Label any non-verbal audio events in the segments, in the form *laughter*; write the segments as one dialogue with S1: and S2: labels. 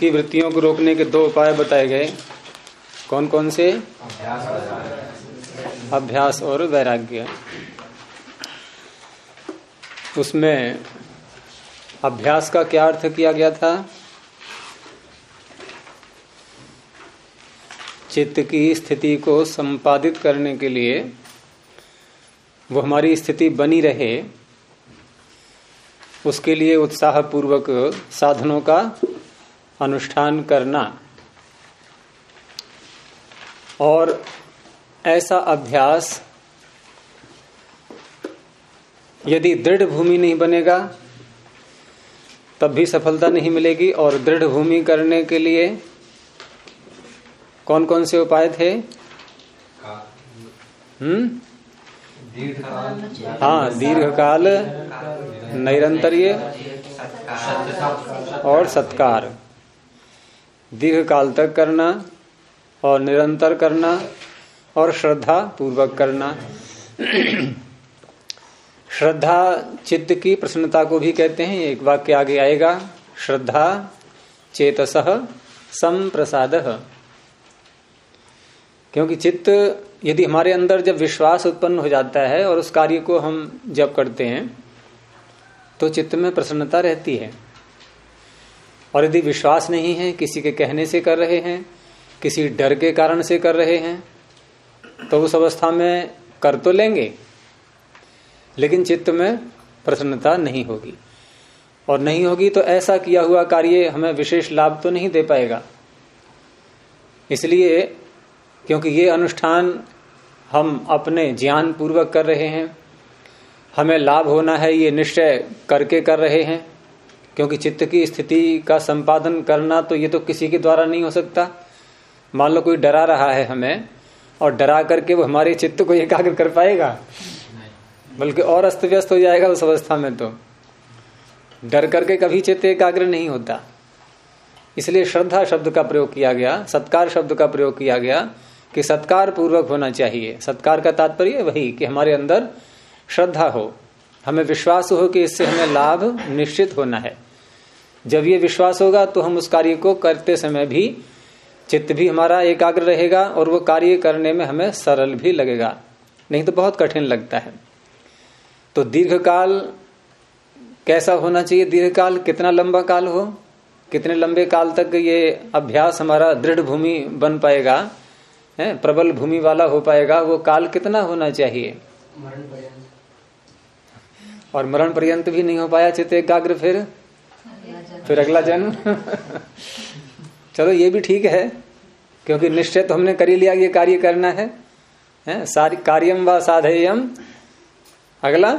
S1: की वृत्तियों को रोकने के दो उपाय बताए गए। कौन कौन से? अभ्यास और वैराग्य। उसमें अभ्यास का क्या अर्थ किया गया था? चित्त की स्थिति को संपादित करने के लिए वो हमारी स्थिति बनी रहे, उसके लिए उत्साह पूर्वक साधनों का अनुष्ठान करना। और ऐसा अभ्यास यदि दृढ़ भूमि नहीं बनेगा, तब भी सफलता नहीं मिलेगी। और दृढ़ भूमि करने के लिए कौन कौन से उपाय थे? हम्म? हाँ दीर्घकाल, नैरंतर्य, और सत्कार। दीर्घ काल तक करना और निरंतर करना और श्रद्धा पूर्वक करना। श्रद्धा चित्त की प्रसन्नता को भी कहते हैं, एक वाक्य आगे आएगा। श्रद्धा चेतस संप्रसाद। क्योंकि चित्त यदि हमारे अंदर जब विश्वास उत्पन्न हो जाता है और उस कार्य को हम जब करते हैं तो चित्त में प्रसन्नता रहती है। और यदि विश्वास नहीं है, किसी के कहने से कर रहे हैं, किसी डर के कारण से कर रहे हैं तो उस अवस्था में कर तो लेंगे, लेकिन चित्त में प्रसन्नता नहीं होगी। और नहीं होगी तो ऐसा किया हुआ कार्य हमें विशेष लाभ तो नहीं दे पाएगा। इसलिए, क्योंकि ये अनुष्ठान हम अपने ज्ञान पूर्वक कर रहे हैं, हमें लाभ होना है, ये निश्चय करके कर रहे हैं क्योंकि चित्त की स्थिति का संपादन करना तो ये तो किसी के द्वारा नहीं हो सकता। मान लो कोई डरा रहा है हमें, और डरा करके वो हमारे चित्त को एकाग्र कर पाएगा। बल्कि और अस्त व्यस्त हो जाएगा उस अवस्था में तो। डर करके कभी चित्त एकाग्र नहीं होता। इसलिए श्रद्धा शब्द का प्रयोग किया गया, सत्कार शब्द का प्रयोग किया गया कि सत्कार पूर्वक होना चाहिए। सत्कार का तात्पर्य वही कि हमारे अंदर श्रद्धा हो। हमें विश्वास हो कि इससे हमें लाभ निश्चित होना है। जब ये विश्वास होगा तो हम उस कार्य को करते समय भी चित्त भी हमारा एकाग्र रहेगा और वो कार्य करने में हमें सरल भी लगेगा। नहीं तो बहुत कठिन लगता है। तो दीर्घ काल कैसा होना चाहिए? दीर्घ काल कितना लंबा काल हो? कितने लंबे काल तक ये अभ्यास हमारा दृढ़ भूमि बन पाएगा है? प्रबल भूमि वाला हो पाएगा। वो काल कितना होना चाहिए? मरण और मरण पर्यंत भी नहीं हो पाया चित्त एकाग्र फिर? फिर अगला जन्म। चलो, ये भी ठीक है, क्योंकि निश्चय तो हमने कर ही लिया ये कार्य करना है? सारी कार्यम व साधेयम अगला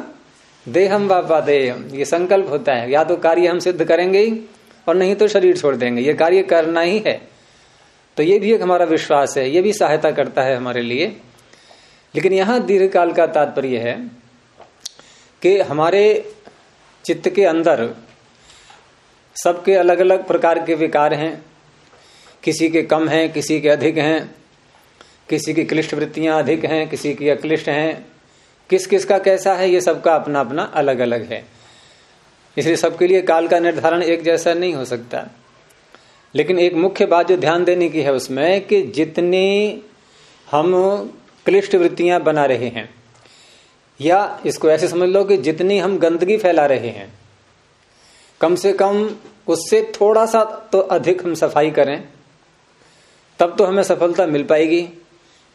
S1: देहम व पादेयम ये संकल्प होता है, या तो कार्य हम सिद्ध करेंगे ही, और नहीं तो शरीर छोड़ देंगे। ये कार्य करना ही है। तो ये भी एक हमारा विश्वास है, ये भी सहायता करता है हमारे लिए। लेकिन यहाँ दीर्घ काल का तात्पर्य है कि हमारे चित्त के अंदर सबके अलग अलग प्रकार के विकार हैं। किसी के कम हैं, किसी के अधिक हैं, किसी की क्लिष्ट वृत्तियाँ अधिक हैं, किसी की अक्लिष्ट हैं। किस किस का कैसा है, ये सबका अपना अपना अलग अलग है। इसलिए सबके लिए काल का निर्धारण एक जैसा नहीं हो सकता। लेकिन एक मुख्य बात जो ध्यान देने की है उसमें कि जितनी हम क्लिष्ट वृत्तियाँ बना रहे हैं, या इसको ऐसे समझ लो कि जितनी हम गंदगी फैला रहे हैं कम से कम उससे थोड़ा सा तो अधिक हम सफ़ाई करें तब तो हमें सफलता मिल पाएगी।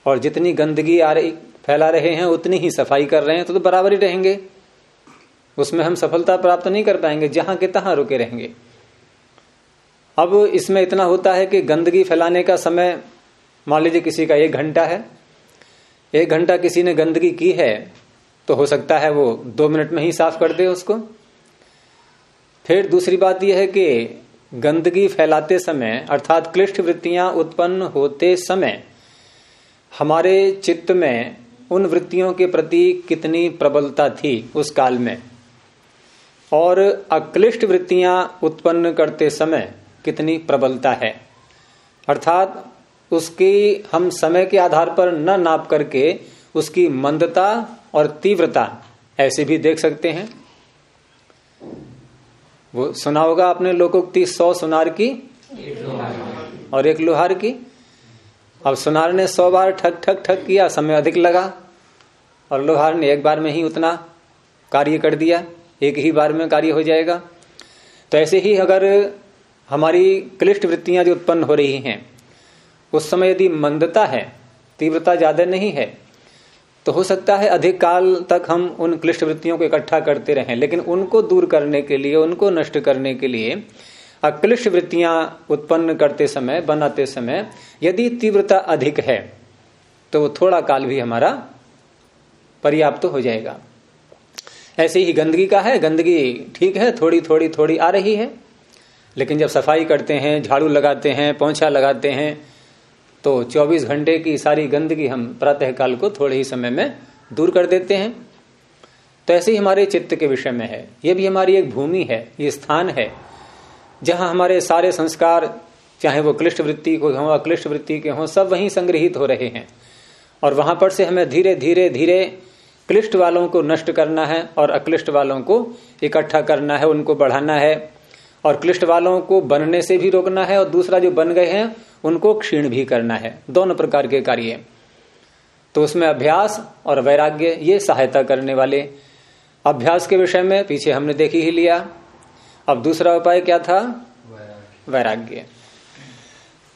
S1: और जितनी गंदगी आ रही फैला रहे हैं उतनी ही सफ़ाई कर रहे हैं तो, तो बराबर ही रहेंगे। उसमें हम सफलता प्राप्त नहीं कर पाएँगे जहाँ के तहां रुके रहेंगे। अब इसमें इतना होता है कि गंदगी फैलाने का समय मान लीजिए किसी का एक घंटा है एक घंटा किसी ने गंदगी की है तो हो सकता है वो दो मिनट में ही साफ़ कर दे उसको। फिर दूसरी बात यह है कि गंदगी फैलाते समय, अर्थात क्लिष्ट वृत्तियाँ उत्पन्न होते समय, हमारे चित्त में उन वृत्तियों के प्रति कितनी प्रबलता थी उस काल में? और अक्लिष्ट वृत्तियाँ उत्पन्न करते समय कितनी प्रबलता है? अर्थात उसकी हम समय के आधार पर न नाप करके उसकी मंदता और तीव्रता ऐसे भी देख सकते हैं। वो सुना होगा आपने लोकोक्ति सौ सुनार की? और एक लोहार की? अब सुनार ने सौ बार ठक ठक ठक किया, समय अधिक लगा, और लोहार ने एक बार में ही उतना कार्य कर दिया, एक ही बार में कार्य हो जाएगा। तो ऐसे ही अगर हमारी क्लिष्ट वृत्तियाँ जो उत्पन्न हो रही हैं, उस समय यदि मंदता है, तीव्रता ज़्यादा नहीं है तो हो सकता है अधिक काल तक हम उन क्लिष्ट वृत्तियों को इकट्ठा करते रहें, लेकिन उनको दूर करने के लिए, उनको नष्ट करने के लिए अक्लिष्ट वृत्तियाँ उत्पन्न करते समय, बनाते समय यदि तीव्रता अधिक है तो वो थोड़ा काल भी हमारा पर्याप्त तो हो जाएगा। ऐसे ही गंदगी का है, गंदगी ठीक है, थोड़ी थोड़ी थोड़ी आ रही है, लेकिन जब सफ़ाई करते हैं, झाड़ू लगाते हैं, पोछा लगाते हैं तो 24 घंटे की सारी गंदगी हम प्रातः काल को थोड़े ही समय में दूर कर देते हैं। तो ऐसे ही हमारे चित्त के विषय में है। ये भी हमारी एक भूमि है, ये स्थान है, जहाँ हमारे सारे संस्कार, चाहे वो क्लिष्ट वृत्ति को हों, अक्लिष्ट वृत्ति के हों, सब वहीं संग्रहित हो रहे हैं। और वहाँ पर से हमें धीरे धीरे धीरे क्लिष्ट वालों को नष्ट करना है और अक्लिष्ट वालों को इकट्ठा करना है, उनको बढ़ाना है। और क्लिष्ट वालों को बनने से भी रोकना है और दूसरा जो बन गए हैं उनको क्षीण भी करना है। दोनों प्रकार के कार्य तो उसमें अभ्यास और वैराग्य ये सहायता करने वाले अभ्यास के विषय में पीछे हमने देखी ही लिया। अब दूसरा उपाय क्या था? वैराग्य।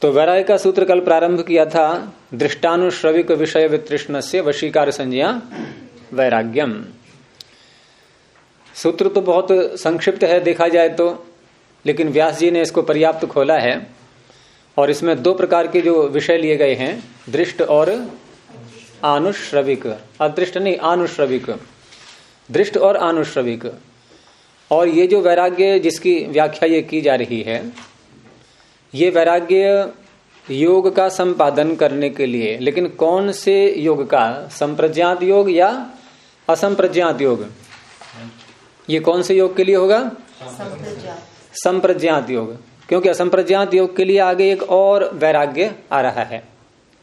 S1: तो वैराग्य का सूत्र कल प्रारंभ किया था दृष्टानुश्रविक विषय वितृष्ण से वशीकार संज्ञा वैराग्यम। सूत्र तो बहुत संक्षिप्त है देखा जाए तो लेकिन व्यास जी ने इसको पर्याप्त खोला है। और इसमें दो प्रकार के जो विषय लिए गए हैं दृष्ट और आनुश्रविक। अदृष्ट नहीं आनुश्रविक। दृष्ट और आनुश्रविक। और ये जो वैराग्य जिसकी व्याख्या ये की जा रही है ये वैराग्य योग का संपादन करने के लिए लेकिन कौन से योग का? संप्रज्ञात योग या असंप्रज्ञात योग? ये कौन से योग के लिए होगा? संप्रज्ञात योग। क्योंकि असंप्रज्ञात योग के लिए आगे एक और वैराग्य आ रहा है।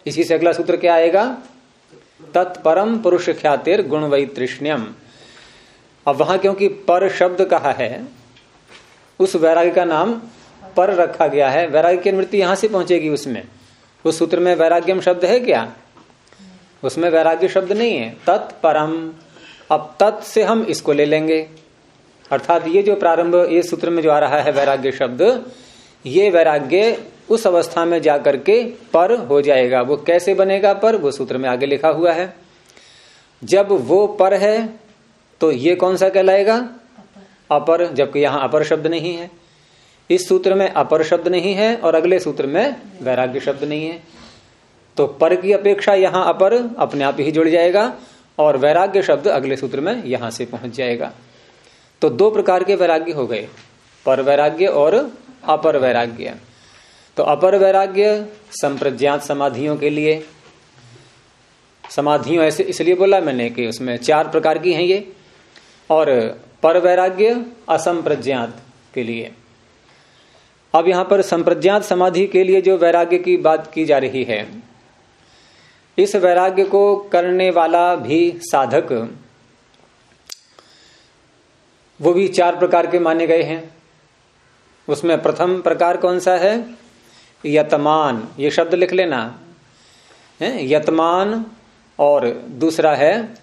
S1: इसी से अगला सूत्र क्या आएगा? तत्परम पुरुष ख्यातिर गुण वैतृष्ण्यम। अब वहाँ क्योंकि पर शब्द कहा है, उस वैराग्य का नाम पर रखा गया है। वैराग्य की अनुवृत्ति यहाँ से पहुंचेगी उसमें। उस सूत्र में वैराग्यम शब्द है क्या? उसमें वैराग्य शब्द नहीं है। तत्परम। अब तत् से हम इसको ले लेंगे। अर्थात ये जो प्रारंभ, ये सूत्र में जो आ रहा है वैराग्य शब्द ये वैराग्य उस अवस्था में जाकर के पर हो जाएगा। वो कैसे बनेगा पर? वो सूत्र में आगे लिखा हुआ है। जब वो पर है तो ये कौन सा कहलाएगा? अपर। जबकि यहाँ अपर शब्द नहीं है। इस सूत्र में अपर शब्द नहीं है और अगले सूत्र में वैराग्य शब्द नहीं है। तो पर की अपेक्षा यहाँ अपर अपने आप ही जुड़ जाएगा और वैराग्य शब्द अगले सूत्र में यहाँ से पहुँच जाएगा। तो दो प्रकार के वैराग्य हो गए। पर वैराग्य और अपर वैराग्य। तो अपर वैराग्य संप्रज्ञात समाधियों के लिए। समाधियों ऐसे इसलिए बोला मैंने कि उसमें चार प्रकार की हैं ये। और पर वैराग्य असंप्रज्ञात के लिए। अब यहाँ पर संप्रज्ञात समाधि के लिए जो वैराग्य की बात की जा रही है, इस वैराग्य को करने वाला भी साधक, वो भी चार प्रकार के माने गए हैं। उसमें प्रथम प्रकार कौन सा है? यतमान। ये शब्द लिख लेना। है? यतमान और दूसरा है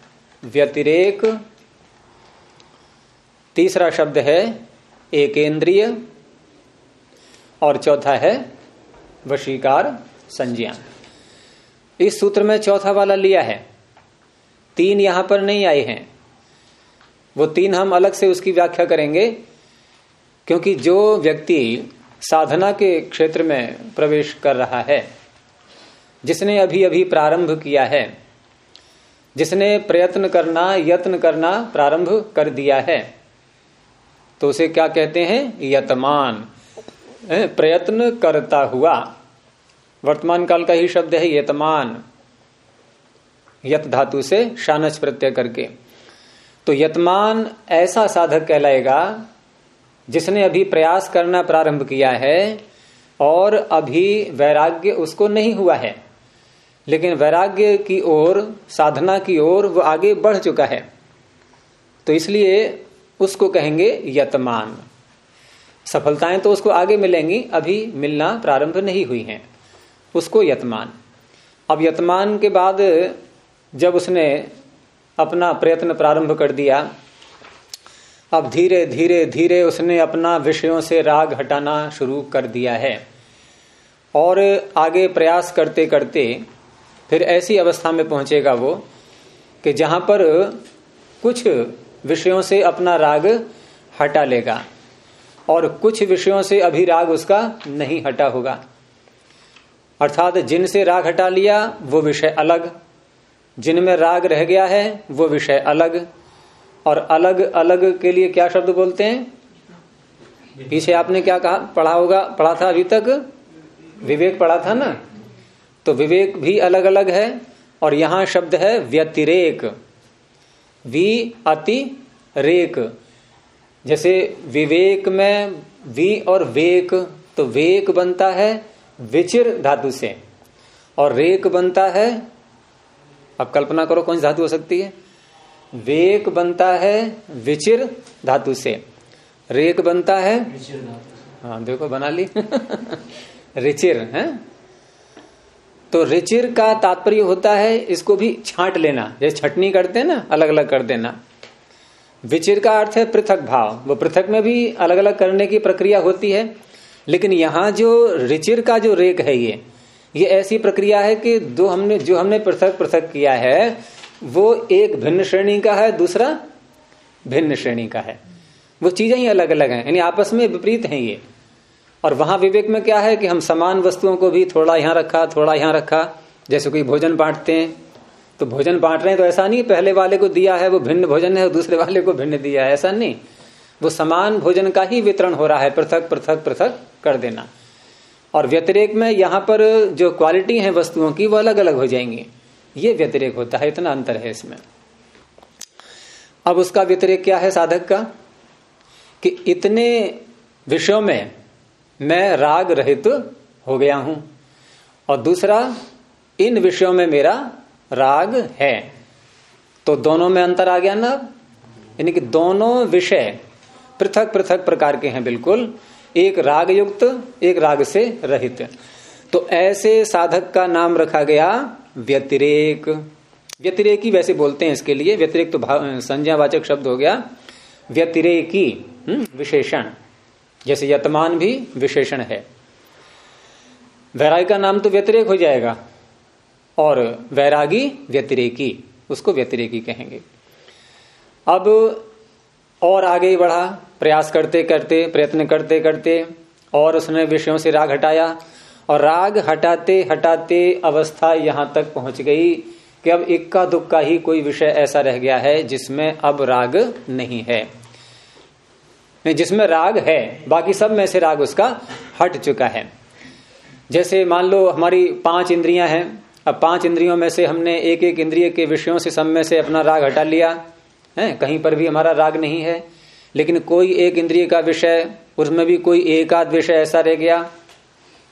S1: व्यतिरेक। तीसरा शब्द है एकेंद्रिय। और चौथा है वशीकार संज्ञा इस सूत्र में चौथा वाला लिया है। तीन यहाँ पर नहीं आए हैं। वो तीन हम अलग से उसकी व्याख्या करेंगे। क्योंकि जो व्यक्ति साधना के क्षेत्र में प्रवेश कर रहा है, जिसने अभी अभी प्रारंभ किया है, जिसने प्रयत्न करना, यत्न करना प्रारंभ कर दिया है तो उसे क्या कहते हैं? यतमान। प्रयत्न करता हुआ। वर्तमान काल का ही शब्द है यतमान। यत धातु से शानच प्रत्यय करके। तो यतमान ऐसा साधक कहलाएगा जिसने अभी प्रयास करना प्रारंभ किया है और अभी वैराग्य उसको नहीं हुआ है। लेकिन वैराग्य की ओर, साधना की ओर वो आगे बढ़ चुका है। तो इसलिए उसको कहेंगे यतमान। सफलताएँ तो उसको आगे मिलेंगी, अभी मिलना प्रारंभ नहीं हुई हैं। उसको यतमान। अब यतमान के बाद जब उसने अपना प्रयत्न प्रारंभ कर दिया अब धीरे धीरे धीरे उसने अपना विषयों से राग हटाना शुरू कर दिया है। और आगे प्रयास करते करते फिर ऐसी अवस्था में पहुंचेगा वो कि जहाँ पर कुछ विषयों से अपना राग हटा लेगा और कुछ विषयों से अभी राग उसका नहीं हटा होगा। अर्थात जिनसे राग हटा लिया, वो विषय अलग। जिनमें राग रह गया है, वो विषय अलग। और अलग अलग के लिए क्या शब्द बोलते हैं? पीछे आपने क्या कहा? पढ़ा होगा, पढ़ा था अभी तक? विवेक पढ़ा था ना? तो विवेक भी अलग अलग है और यहाँ शब्द है व्यतिरेक। वी अति रेक। जैसे विवेक में वी और वेक तो वेक बनता है विचिर धातु से। और रेक बनता है, अब कल्पना करो कौन सी धातु हो सकती है? वेक बनता है विचिर धातु से। रेक बनता है हाँ देखो बना ली। *laughs* रिचिर है? तो रिचिर का तात्पर्य होता है इसको भी छांट लेना। जैसे छटनी करते हैं ना अलग अलग कर देना। विचिर का अर्थ है पृथक भाव। वो पृथक में भी अलग अलग करने की प्रक्रिया होती है। लेकिन यहाँ जो रिचिर का जो रेक है ये ये ऐसी प्रक्रिया है कि दो हमने जो हमने पृथक पृथक किया है वो एक भिन्न श्रेणी का है, दूसरा भिन्न श्रेणी का है। वो चीज़ें ही अलग अलग हैं, यानी आपस में विपरीत हैं ये। और वहाँ विवेक में क्या है कि हम समान वस्तुओं को भी थोड़ा यहाँ रखा, थोड़ा यहाँ रखा, जैसे कोई भोजन बांटते हैं। तो भोजन बांट रहे हैं तो ऐसा नहीं पहले वाले को दिया है, वो भिन्न भोजन है दूसरे वाले को भिन्न दिया है, ऐसा नहीं। वो समान भोजन का ही वितरण हो रहा है, पृथक पृथक पृथक कर देना। और व्यतिरेक में यहाँ पर जो क्वालिटी है वस्तुओं की, वो अलग अलग हो जाएँगी। ये व्यतिरेक होता है, इतना अंतर है इसमें। अब उसका व्यतिरेक क्या है साधक का? कि इतने विषयों में मैं राग रहित हो गया हूँ, और दूसरा, इन विषयों में मेरा राग है। तो दोनों में अंतर आ गया ना यानी कि दोनों विषय पृथक पृथक प्रकार के हैं बिल्कुल, एक राग युक्त एक राग से रहित। तो ऐसे साधक का नाम रखा गया व्यतिरेक। व्यतिरेकी वैसे बोलते हैं इसके लिए व्यतिरेक तो संज्ञावाचक शब्द हो गया। व्यतिरेकी हम्म, विशेषण। जैसे यतमान भी विशेषण है। वैरागी का नाम तो व्यतिरेक हो जाएगा। और वैरागी व्यतिरेकी उसको व्यतिरेकी कहेंगे। अब और आगे बढ़ा प्रयास करते करते प्रयत्न करते करते और उसने विषयों से राग हटाया। और राग हटाते हटाते अवस्था यहाँ तक पहुँच गई कि अब इक्का दुक्का ही कोई विषय ऐसा रह गया है जिसमें अब राग नहीं है। नहीं, जिसमें राग है, बाकी सब में से राग उसका हट चुका है। जैसे मान लो हमारी पाँच इंद्रियाँ हैं, अब पाँच इंद्रियों में से हमने एक एक इंद्रिय के विषयों से सब में से अपना राग हटा लिया, है, कहीं पर भी हमारा राग नहीं है। लेकिन कोई एक इंद्रिय का विषय, उसमें भी कोई एकाध विषय ऐसा रह गया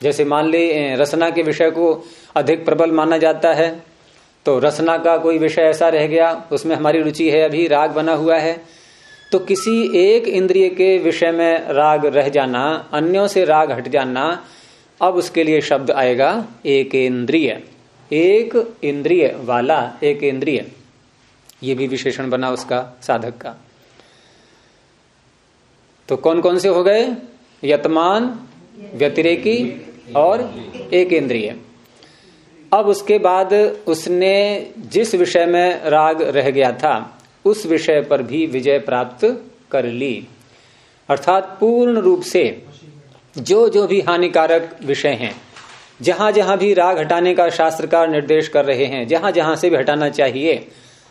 S1: जैसे मान ली रसना के विषय को अधिक प्रबल माना जाता है तो रसना का कोई विषय ऐसा रह गया, उसमें हमारी रुचि है, अभी राग बना हुआ है तो किसी एक इंद्रिय के विषय में राग रह जाना, अन्यों से राग हट जाना, अब उसके लिए शब्द आएगा एक इंद्रिय। एक इंद्रिय वाला एक इंद्रिय। ये भी विशेषण बना उसका, साधक का। तो कौन कौन से हो गए? यतमान, व्यतिरेकी और एक इंद्रिय अब उसके बाद उसने जिस विषय में राग रह गया था, उस विषय पर भी विजय प्राप्त कर ली। अर्थात पूर्ण रूप से जो जो भी हानिकारक विषय हैं जहाँ जहाँ भी राग हटाने का शास्त्रकार निर्देश कर रहे हैं जहाँ जहाँ से भी हटाना चाहिए,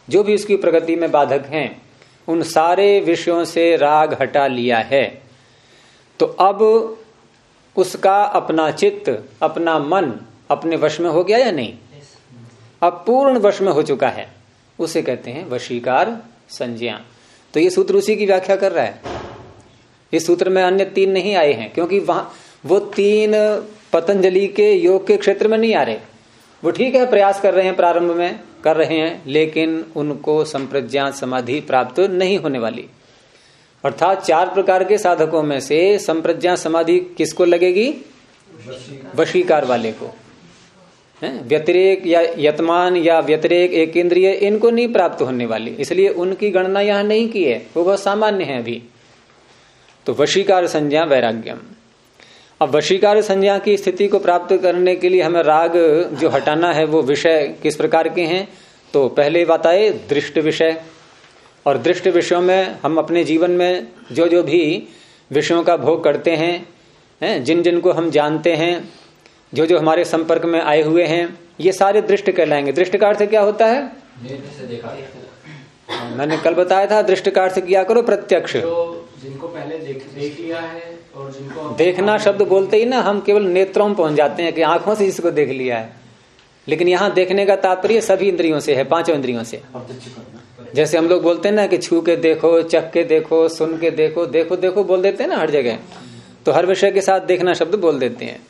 S1: जो भी उसकी प्रगति में बाधक हैं, उन सारे विषयों से राग हटा लिया है। तो अब उसका अपना चित्त, अपना मन अपने वश में हो गया या नहीं? अब पूर्ण वश में हो चुका है। उसे कहते हैं वशीकार संज्ञा। तो ये सूत्र उसी की व्याख्या कर रहा है। इस सूत्र में अन्य तीन नहीं आए हैं, क्योंकि वहाँ, वो तीन पतंजलि के योग के क्षेत्र में नहीं आ रहे। वो ठीक है, प्रयास कर रहे हैं प्रारंभ में, कर रहे हैं, लेकिन उनको संप्रज्ञा समाधि प्राप्त नहीं होने वाली। अर्थात चार प्रकार के साधकों में से संप्रज्ञा समाधि किसको लगेगी? वशीकार वाले को। व्यतिरेक या यतमान या व्यतिरेक एक इंद्रिय इनको नहीं प्राप्त होने वाली। इसलिए उनकी गणना यहाँ नहीं की है। वो बहुत सामान्य है अभी। तो वशीकार संज्ञा, वैराग्यम। अब वशीकार संज्ञा की स्थिति को प्राप्त करने के लिए हमें राग जो हटाना है, वो विषय किस प्रकार के हैं? तो पहले बात आए दृष्ट विषय। और दृष्ट विषयों में हम अपने जीवन में जो जो भी विषयों का भोग करते हैं हैं जिन जिन को हम जानते हैं जो जो हमारे संपर्क में आए हुए हैं ये सारे दृष्ट कहलाएँगे दृष्ट का अर्थ क्या होता है? मैंने कल बताया था दृष्ट का अर्थ किया करो प्रत्यक्ष।
S2: जिनको पहले देख, देख लिया है और जिनको
S1: देखना शब्द बोलते ही ना हम केवल नेत्रों में पहुँच जाते हैं कि आँखों से जिसको देख लिया है। लेकिन यहाँ देखने का तात्पर्य सभी इंद्रियों से है पाँचों इंद्रियों से। जैसे हम लोग बोलते हैं ना कि छू के देखो, चख के देखो, सुन के देखो देखो देखो बोल देते हैं ना हर जगह। तो हर विषय के साथ देखना शब्द बोल देते हैं।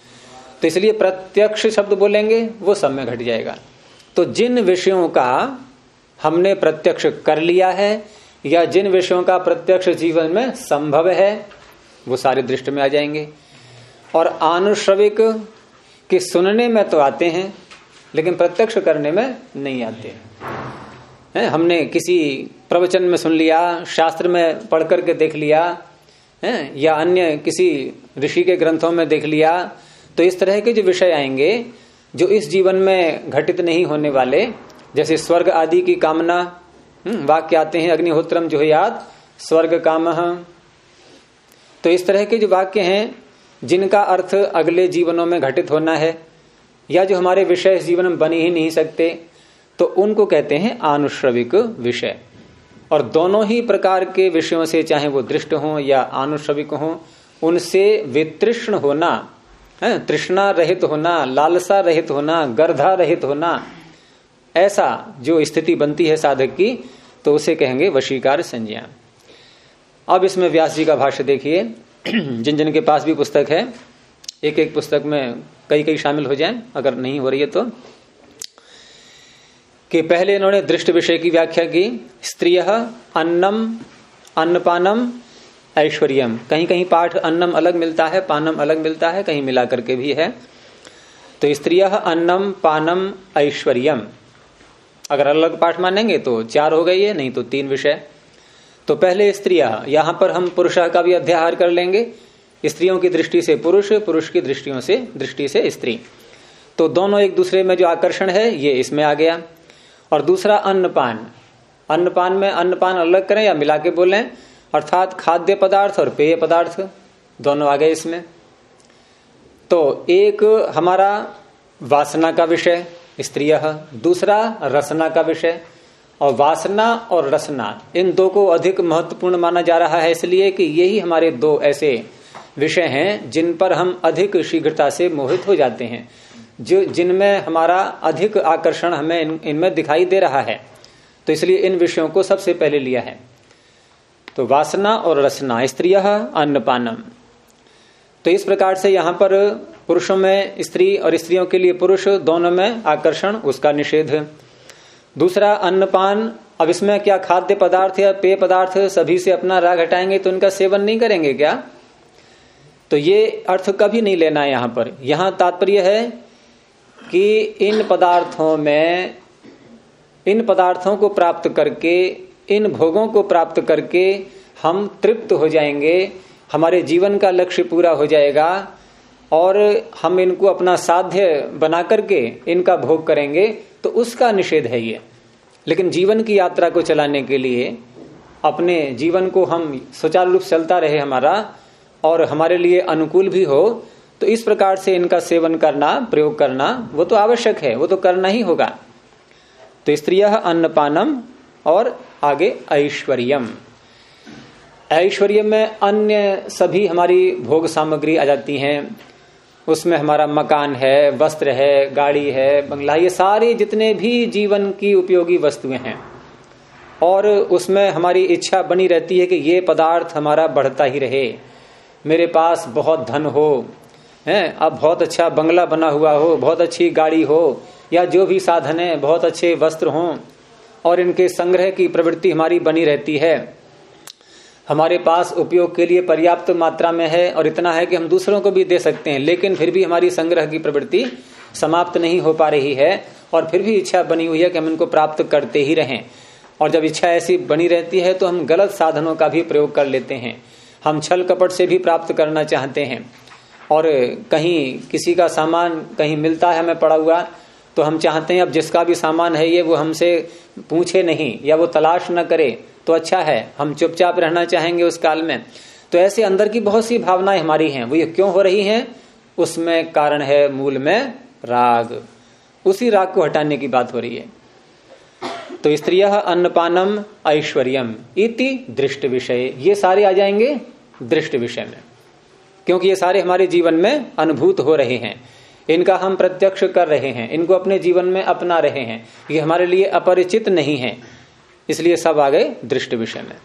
S1: तो इसलिए प्रत्यक्ष शब्द बोलेंगे, वो सब में घट जाएगा। तो जिन विषयों का हमने प्रत्यक्ष कर लिया है, या जिन विषयों का प्रत्यक्ष जीवन में संभव है, वो सारे दृष्टि में आ जाएँगे। और आनुश्रविक के सुनने में तो आते हैं, लेकिन प्रत्यक्ष करने में नहीं आते। है हमने किसी प्रवचन में सुन लिया शास्त्र में पढ़ करके देख लिया है या अन्य किसी ऋषि के ग्रंथों में देख लिया तो इस तरह के जो विषय आएँगे जो इस जीवन में घटित नहीं होने वाले जैसे स्वर्ग आदि की कामना हम्म, वाक्य आते हैं अग्निहोत्रम जो है याद स्वर्ग काम। तो इस तरह के जो वाक्य हैं जिनका अर्थ अगले जीवनों में घटित होना है या जो हमारे विषय जीवन में बन ही नहीं सकते तो उनको कहते हैं आनुश्रविक विषय। और दोनों ही प्रकार के विषयों से चाहे वो दृष्ट हो या आनुश्रविक हो, उनसे वितृष्ण होना, है, तृष्णा रहित होना, लालसा रहित होना, गर्धा रहित होना, ऐसा जो स्थिति बनती है साधक की तो उसे कहेंगे वशीकार संज्ञा। अब इसमें व्यास जी का भाष्य देखिए। *clears throat* जिन जिन के पास भी पुस्तक है एक एक पुस्तक में कई कई शामिल हो जाए, अगर नहीं हो रही है तो। कि पहले इन्होंने दृष्ट विषय की व्याख्या की, स्त्रिय अन्नम, अन्नपानम, ऐश्वर्यम। कहीं कहीं पाठ अन्नम अलग मिलता है, पानम अलग मिलता है, कहीं मिला करके भी है। तो स्त्रिय अन्नम, पानम, ऐश्वर्यम। अगर अलग पाठ मानेंगे तो चार हो गई है नहीं तो तीन विषय। तो पहले स्त्रिया, यहाँ पर हम पुरुष का भी अध्याहार कर लेंगे। स्त्रियों की दृष्टि से पुरुष पुरुष की दृष्टियों से, दृष्टि से स्त्री। तो दोनों एक दूसरे में जो आकर्षण है, ये इसमें आ गया। और दूसरा अन्नपान। अन्नपान में अन्नपान अलग करें या मिला के बोलें, अर्थात खाद्य पदार्थ और पेय पदार्थ, दोनों आ गए इसमें। तो एक हमारा वासना का विषय, स्त्रीय, दूसरा रसना का विषय। और वासना और रसना, इन दो को अधिक महत्वपूर्ण माना जा रहा है, इसलिए कि यही हमारे दो ऐसे विषय हैं जिन पर हम अधिक शीघ्रता से मोहित हो जाते हैं। जो जिनमें हमारा अधिक आकर्षण हमें इन, इनमें दिखाई दे रहा है। तो इसलिए इन विषयों को सबसे पहले लिया है। तो वासना और रसना स्त्रिय अन्नपानम। तो इस प्रकार से यहाँ पर पुरुषों में स्त्री और स्त्रियों के लिए पुरुष दोनों में आकर्षण उसका निषेध। दूसरा अन्नपान अब इसमें क्या खाद्य पदार्थ या पेय पदार्थ सभी से अपना राग हटाएँगे तो उनका सेवन नहीं करेंगे क्या? तो ये अर्थ कभी नहीं लेना है यहाँ पर। यहाँ तात्पर्य है कि इन पदार्थों में, इन पदार्थों को प्राप्त करके, इन भोगों को प्राप्त करके हम तृप्त हो जाएँगे, हमारे जीवन का लक्ष्य पूरा हो जाएगा, और हम इनको अपना साध्य बना करके इनका भोग करेंगे तो उसका निषेध है ये। लेकिन जीवन की यात्रा को चलाने के लिए, अपने जीवन को हम सुचारू रूप चलता रहे हमारा, और हमारे लिए अनुकूल भी हो तो इस प्रकार से इनका सेवन करना, प्रयोग करना, वो तो आवश्यक है, वो तो करना ही होगा। तो स्त्रीय अन्नपानम और आगे ऐश्वर्यम। ऐश्वर्य में अन्य सभी हमारी भोग सामग्री आ जाती हैं। उसमें हमारा मकान है, वस्त्र है, गाड़ी है, बंगला, ये सारे जितने भी जीवन की उपयोगी वस्तुएँ हैं। और उसमें हमारी इच्छा बनी रहती है कि ये पदार्थ हमारा बढ़ता ही रहे। मेरे पास बहुत धन हो है? अब बहुत अच्छा बंगला बना हुआ हो, बहुत अच्छी गाड़ी हो, या जो भी साधन है, बहुत अच्छे वस्त्र हों, और इनके संग्रह की प्रवृत्ति हमारी बनी रहती है। हमारे पास उपयोग के लिए पर्याप्त मात्रा में है, और इतना है कि हम दूसरों को भी दे सकते हैं, लेकिन फिर भी हमारी संग्रह की प्रवृत्ति समाप्त नहीं हो पा रही है, और फिर भी इच्छा बनी हुई है कि हम इनको प्राप्त करते ही रहें। और जब इच्छा ऐसी बनी रहती है तो हम गलत साधनों का भी प्रयोग कर लेते हैं। हम छल कपट से भी प्राप्त करना चाहते हैं। और कहीं किसी का सामान कहीं मिलता है हमें पड़ा हुआ तो हम चाहते हैं, अब जिसका भी सामान है ये वो हमसे पूछे नहीं, या वो तलाश न करे तो अच्छा है, हम चुपचाप रहना चाहेंगे उस काल में। तो ऐसे अंदर की बहुत सी भावनाएँ हमारी हैं, वो ये क्यों हो रही हैं? उसमें कारण है मूल में राग। उसी राग को हटाने की बात हो रही है। तो स्त्रीय अन्नपानम ऐश्वर्यम इति दृष्ट विषय। ये सारे आ जाएँगे दृष्ट विषय में। क्योंकि ये सारे हमारे जीवन में अनुभूत हो रहे हैं। इनका हम प्रत्यक्ष कर रहे हैं। इनको अपने जीवन में अपना रहे हैं। ये हमारे लिए अपरिचित नहीं है। इसलिए सब आ गए दृष्ट विषय में।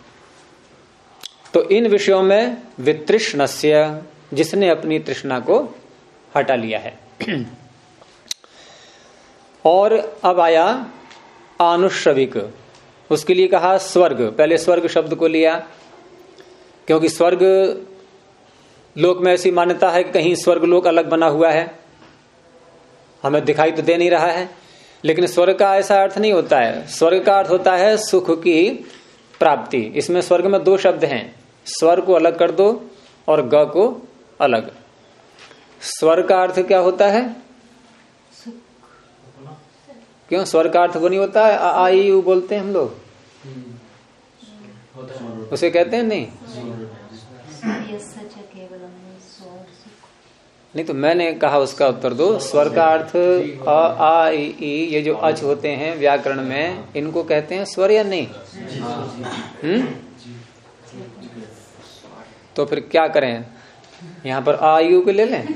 S1: तो इन विषयों में वितृष्णस्य, जिसने अपनी तृष्णा को हटा लिया है। और अब आया आनुश्रविक उसके लिए कहा स्वर्ग। पहले स्वर्ग शब्द को लिया, क्योंकि स्वर्ग लोक में ऐसी मान्यता है कि कहीं स्वर्ग लोक अलग बना हुआ है। हमें दिखाई तो दे नहीं रहा है लेकिन स्वर्ग का ऐसा अर्थ नहीं होता है। स्वर्ग का अर्थ होता है सुख की प्राप्ति। इसमें स्वर्ग में दो शब्द हैं। स्वर को अलग कर दो और ग को अलग। स्वर का अर्थ क्या होता है? क्यों? स्वर का अर्थ वो नहीं होता? है आ यू बोलते हैं हम लोग। उसे कहते हैं नहीं? नहीं तो मैंने कहा उसका उत्तर दो। स्वर का अर्थ अ, आ ये जो अच होते हैं व्याकरण में, इनको कहते हैं स्वर या नहीं हम्म? तो फिर क्या करें? यहाँ पर आ यू को ले लें?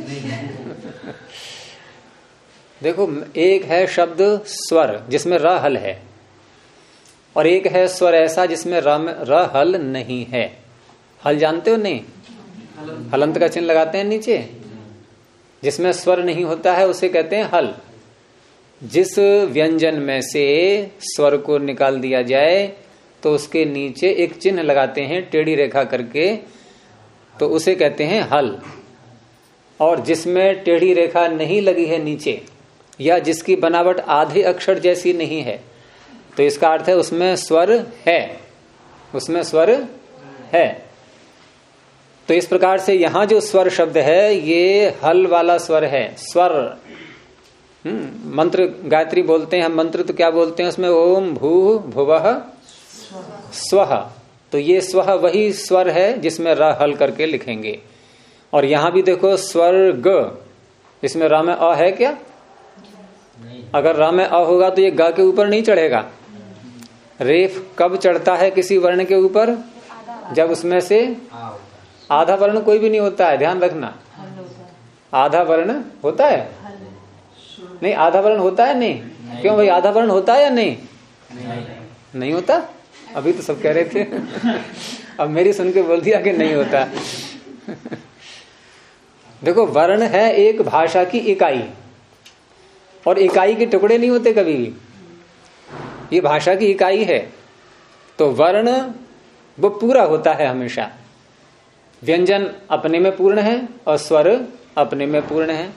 S1: देखो, एक है शब्द स्वर, जिसमें र, हल है। और एक है स्वर ऐसा, जिसमें र नहीं है। हल जानते हो नहीं? हलंत का चिन्ह लगाते हैं नीचे। जिसमें स्वर नहीं होता है, उसे कहते हैं हल। जिस व्यंजन में से स्वर को निकाल दिया जाए तो उसके नीचे एक चिन्ह लगाते हैं, टेढ़ी रेखा करके तो उसे कहते हैं हल। और जिसमें टेढ़ी रेखा नहीं लगी है नीचे, या जिसकी बनावट आधे अक्षर जैसी नहीं है तो इसका अर्थ है उसमें स्वर है। उसमें स्वर है। तो इस प्रकार से यहाँ जो स्वर शब्द है ये हल वाला स्वर है स्वर। हम्म मंत्र गायत्री बोलते हैं हम मंत्र तो क्या बोलते हैं उसमें? ओम भू भुव स्व। तो ये स्व वही स्वर है जिसमें र हल करके लिखेंगे। और यहाँ भी देखो स्वर ग इसमें र में अ है क्या? अगर र में अ होगा तो ये ग के ऊपर नहीं चढ़ेगा। रेफ कब चढ़ता है किसी वर्ण के ऊपर? जब उसमें से आधा वर्ण कोई भी नहीं होता है ध्यान रखना। आधा वर्ण होता है? नहीं आधा वर्ण होता है नहीं, नहीं। क्यों भाई आधा वर्ण होता है या नहीं? नहीं, नहीं होता? अभी तो सब कह रहे थे। अब मेरी सुन के बोल दिया कि नहीं होता। देखो वर्ण है एक भाषा की इकाई। और इकाई के टुकड़े नहीं होते कभी भी। ये भाषा की इकाई है। तो वर्ण वो पूरा होता है हमेशा। व्यंजन अपने में पूर्ण है और स्वर अपने में पूर्ण है।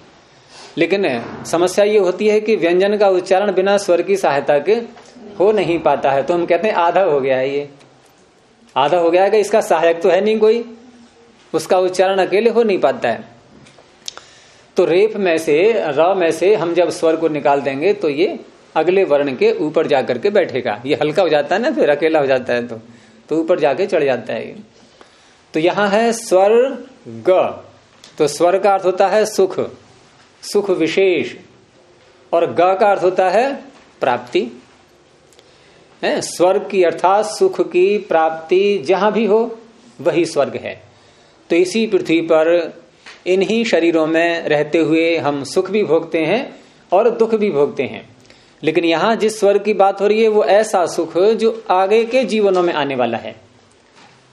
S1: लेकिन समस्या ये होती है कि व्यंजन का उच्चारण बिना स्वर की सहायता के हो नहीं पाता है। तो हम कहते हैं आधा हो गया है ये। आधा हो गया है कि इसका सहायक तो है नहीं कोई। उसका उच्चारण अकेले हो नहीं पाता है। तो रेप में से, र में से हम जब स्वर को निकाल देंगे तो ये अगले वर्ण के ऊपर जाकर के बैठेगा। ये हल्का हो जाता है ना, फिर अकेला हो जाता है तो। तो ऊपर जाके चढ़ जाता है ये। तो यहाँ है स्वर ग। तो स्वर का अर्थ होता है सुख सुख विशेष। और ग का अर्थ होता है प्राप्ति। है, स्वर्ग की अर्थात सुख की प्राप्ति जहाँ भी हो, वही स्वर्ग है। तो इसी पृथ्वी पर इन्हीं शरीरों में रहते हुए हम सुख भी भोगते हैं और दुख भी भोगते हैं। लेकिन यहाँ जिस स्वर्ग की बात हो रही है, वो ऐसा सुख जो आगे के जीवनों में आने वाला है।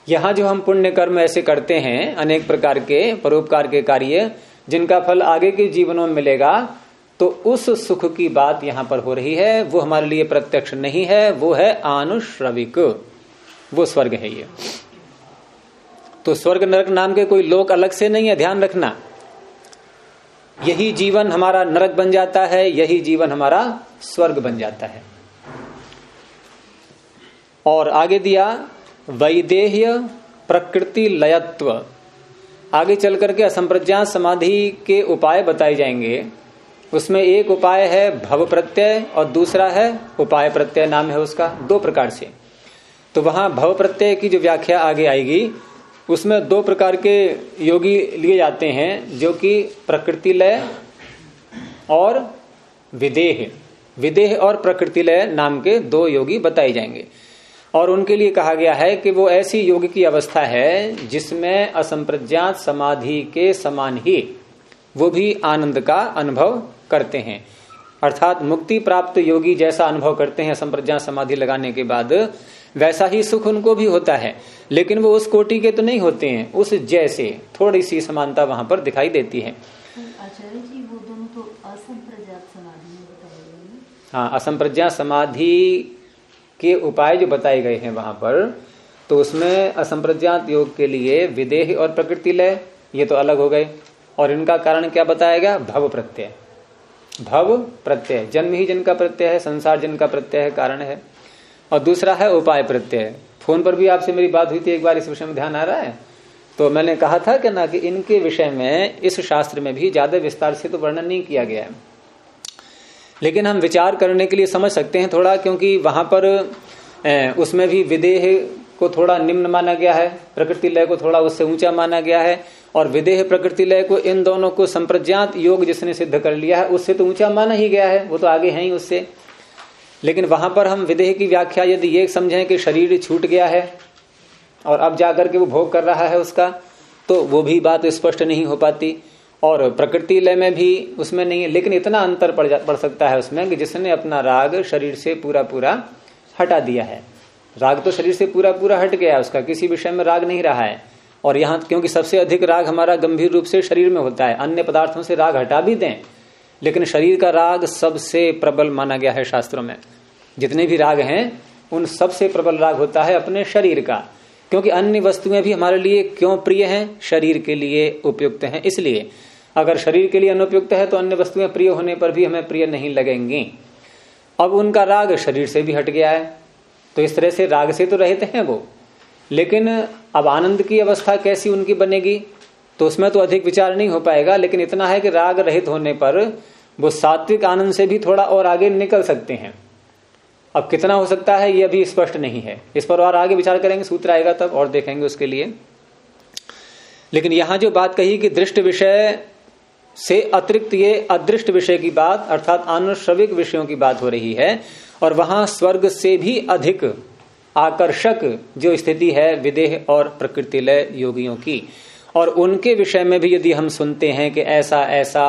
S1: यहाँ जो हम पुण्य कर्म ऐसे करते हैं, अनेक प्रकार के, परोपकार के कार्य, जिनका फल आगे के जीवनों में मिलेगा तो उस सुख की बात यहाँ पर हो रही है। वो हमारे लिए प्रत्यक्ष नहीं है, वो है आनुश्रविक। वो स्वर्ग है ये। तो स्वर्ग नरक नाम के कोई लोक अलग से नहीं है, ध्यान रखना। यही जीवन हमारा नरक बन जाता है, यही जीवन हमारा स्वर्ग बन जाता है। और आगे दिया वैदेह्य प्रकृति लयत्व। आगे चल करके असंप्रज्ञात समाधि के उपाय बताए जाएँगे। उसमें एक उपाय है भव प्रत्यय और दूसरा है उपाय प्रत्यय नाम है उसका, दो प्रकार से। तो वहाँ भव प्रत्यय की जो व्याख्या आगे आएगी, उसमें दो प्रकार के योगी लिए जाते हैं, जो कि प्रकृति लय और विदेह। विदेह और प्रकृति लय नाम के दो योगी बताए जाएँगे। और उनके लिए कहा गया है कि वो ऐसी योग की अवस्था है जिसमें असंप्रज्ञात समाधि के समान ही वो भी आनंद का अनुभव करते हैं। अर्थात मुक्ति प्राप्त योगी जैसा अनुभव करते हैं असंप्रज्ञात समाधि लगाने के बाद वैसा ही सुख उनको भी होता है। लेकिन वो उस कोटि के तो नहीं होते हैं उस जैसे थोड़ी सी समानता वहाँ पर दिखाई देती है।
S3: तो हैं।
S1: हाँ असंप्रज्ञात समाधि के उपाय जो बताए गए हैं वहाँ पर तो उसमें असंप्रज्ञात योग के लिए विदेह और प्रकृति लय, ये तो अलग हो गए। और इनका कारण क्या बताया गया? भव प्रत्यय। भव प्रत्यय। जन्म ही जन का प्रत्यय है, संसार जन का प्रत्यय है, कारण है। और दूसरा है उपाय प्रत्यय। फ़ोन पर भी आपसे मेरी बात हुई थी, एक बार इस विषय में ध्यान आ रहा है। तो मैंने कहा था कि ना कि इनके विषय में, इस शास्त्र में भी ज़्यादा विस्तार से तो वर्णन नहीं किया गया है। लेकिन हम विचार करने के लिए समझ सकते हैं थोड़ा, क्योंकि वहाँ पर उसमें भी विदेह को थोड़ा निम्न माना गया है प्रकृति लय को थोड़ा उससे ऊँचा माना गया है, और विदेह प्रकृति लय को इन दोनों को संप्रज्ञात योग जिसने सिद्ध कर लिया है, उससे तो ऊँचा माना ही गया है, वो तो आगे है ही उससे। लेकिन वहाँ पर हम विदेह की व्याख्या यदि ये समझें कि शरीर छूट गया है, और अब जाकर के वो भोग कर रहा है उसका तो वो भी बात स्पष्ट नहीं हो पाती। और प्रकृति लय में भी उसमें नहीं है लेकिन इतना अंतर पड़, जा पड़ सकता है उसमें कि जिसने अपना राग शरीर से पूरा पूरा हटा दिया है। राग तो शरीर से पूरा पूरा हट गया है उसका किसी विषय में राग नहीं रहा है। और यहाँ क्योंकि सबसे अधिक राग हमारा गंभीर रूप से शरीर में होता है अन्य पदार्थों से राग हटा भी दें। लेकिन शरीर का राग सबसे प्रबल माना गया है शास्त्रों में। जितने भी राग हैं उन सबसे प्रबल राग होता है अपने शरीर का। क्योंकि अन्य वस्तुएँ भी हमारे लिए क्यों प्रिय हैं? शरीर के लिए उपयुक्त हैं इसलिए। अगर शरीर के लिए अनुपयुक्त है तो अन्य वस्तुएँ प्रिय होने पर भी हमें प्रिय नहीं लगेंगी। अब उनका राग शरीर से भी हट गया है। तो इस तरह से राग से तो रहते हैं वो। लेकिन अब आनंद की अवस्था कैसी उनकी बनेगी? तो उसमें तो अधिक विचार नहीं हो पाएगा, लेकिन इतना है कि राग रहित होने पर वो सात्विक आनंद से भी थोड़ा और आगे निकल सकते हैं। अब कितना हो सकता है, ये अभी स्पष्ट नहीं है। इस पर और आगे विचार करेंगे, सूत्र आएगा तब और देखेंगे उसके लिए। लेकिन यहाँ जो बात कही कि दृष्ट विषय से अतिरिक्त ये अदृष्ट विषय की बात, अर्थात अनुश्रविक विषयों की बात हो रही है, और वहाँ स्वर्ग से भी अधिक आकर्षक जो स्थिति है विदेह और प्रकृतिलय योगियों की। और उनके विषय में भी यदि हम सुनते हैं कि ऐसा ऐसा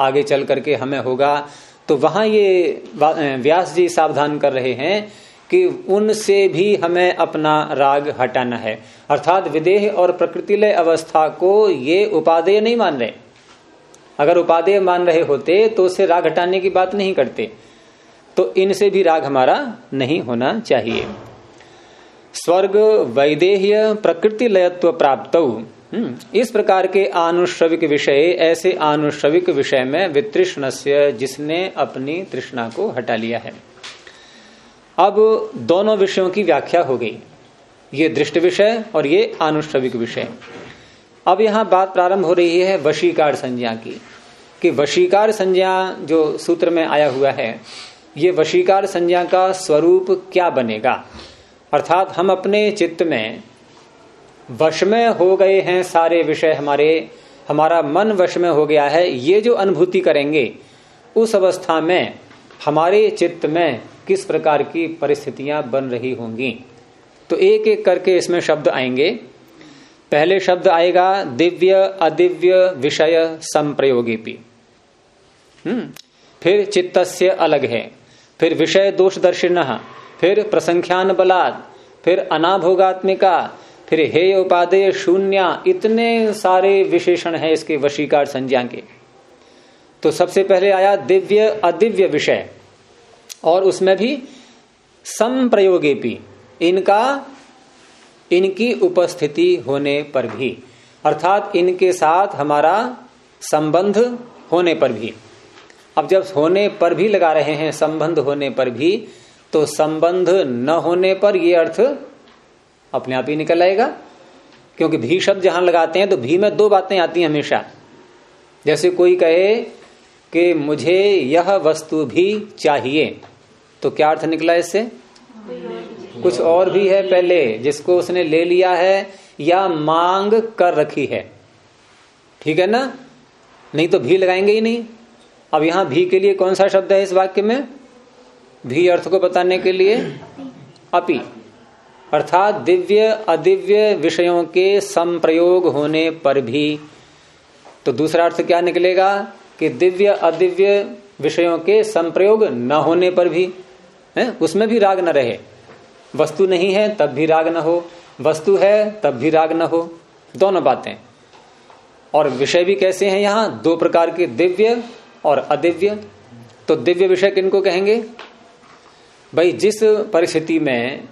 S1: आगे चल करके हमें होगा तो वहाँ ये व्यास जी सावधान कर रहे हैं कि उनसे भी हमें अपना राग हटाना है। अर्थात विदेह और प्रकृतिलय अवस्था को ये उपादेय नहीं मान रहे। अगर उपादेय मान रहे होते तो उससे राग हटाने की बात नहीं करते। तो इनसे भी राग हमारा नहीं होना चाहिए। स्वर्ग वैदेह्य प्रकृति लयत्व प्राप्त। हम्म, इस प्रकार के आनुश्रविक विषय ऐसे आनुश्रविक विषय में वितृष्ण जिसने अपनी तृष्णा को हटा लिया है। अब दोनों विषयों की व्याख्या हो गई। ये दृष्ट विषय और ये आनुश्रविक विषय। अब यहाँ बात प्रारंभ हो रही है वशीकार संज्ञा की, कि वशीकार संज्ञा जो सूत्र में आया हुआ है, ये वशीकार संज्ञा का स्वरूप क्या बनेगा? अर्थात हम अपने चित्त में वश में हो गए हैं सारे विषय हमारे, हमारा मन वश में हो गया है, ये जो अनुभूति करेंगे, उस अवस्था में हमारे चित्त में किस प्रकार की परिस्थितियाँ बन रही होंगी? तो एक एक करके इसमें शब्द आएँगे। पहले शब्द आएगा दिव्य अदिव्य विषय संप्रयोगी हम्म फिर चित्तस्य अलग है, फिर विषय दोष दर्शिन फिर प्रसंख्यान बलाद फिर अनाभोगात्मिका, फिर हे उपादेय शून्य, इतने सारे विशेषण हैं इसके वशीकार संज्ञा के। तो सबसे पहले आया दिव्य अदिव्य विषय, और उसमें भी संप्रयोगे भी इनका इनकी उपस्थिति होने पर भी, अर्थात इनके साथ हमारा संबंध होने पर भी। अब जब होने पर भी लगा रहे हैं, संबंध होने पर भी तो संबंध न होने पर यह अर्थ अपने आप ही निकल आएगा। क्योंकि भी शब्द जहाँ लगाते हैं तो भी में दो बातें आती हैं हमेशा। जैसे कोई कहे कि मुझे यह वस्तु भी चाहिए तो क्या अर्थ निकला इससे? कुछ और भी है पहले, जिसको उसने ले लिया है या मांग कर रखी है। ठीक है ना? नहीं तो भी लगाएँगे ही नहीं। अब यहाँ भी के लिए कौन सा शब्द है इस वाक्य में? भी अर्थ को बताने के लिए? अपी। अर्थात दिव्य, अदिव्य विषयों के संप्रयोग होने पर भी। तो दूसरा अर्थ क्या निकलेगा? कि दिव्य, अदिव्य विषयों के संप्रयोग न होने पर भी, है? उसमें भी राग न रहे। वस्तु नहीं है, तब भी राग न हो। वस्तु है, तब भी राग न हो। दोनों बातें। और विषय भी कैसे हैं यहाँ? दो प्रकार के दिव्य और अदिव्य। तो दिव्य विषय किनको कहेंगे? भाई, जिस परिस्थिति में,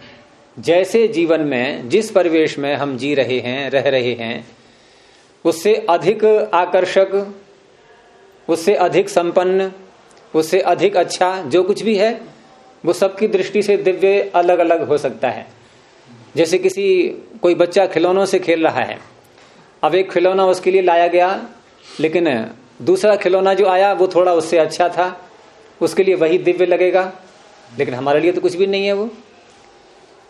S1: जैसे जीवन में, जिस परिवेश में हम जी रहे हैं, रह रहे हैं, उससे अधिक आकर्षक, उससे अधिक संपन्न, उससे अधिक अच्छा जो कुछ भी है वो सबकी दृष्टि से दिव्य अलग अलग हो सकता है। जैसे किसी, कोई बच्चा खिलौनों से खेल रहा है। अब एक खिलौना उसके लिए लाया गया, लेकिन दूसरा खिलौना जो आया, वो थोड़ा उससे अच्छा था। उसके लिए वही दिव्य लगेगा, लेकिन हमारे लिए तो कुछ भी नहीं है वो।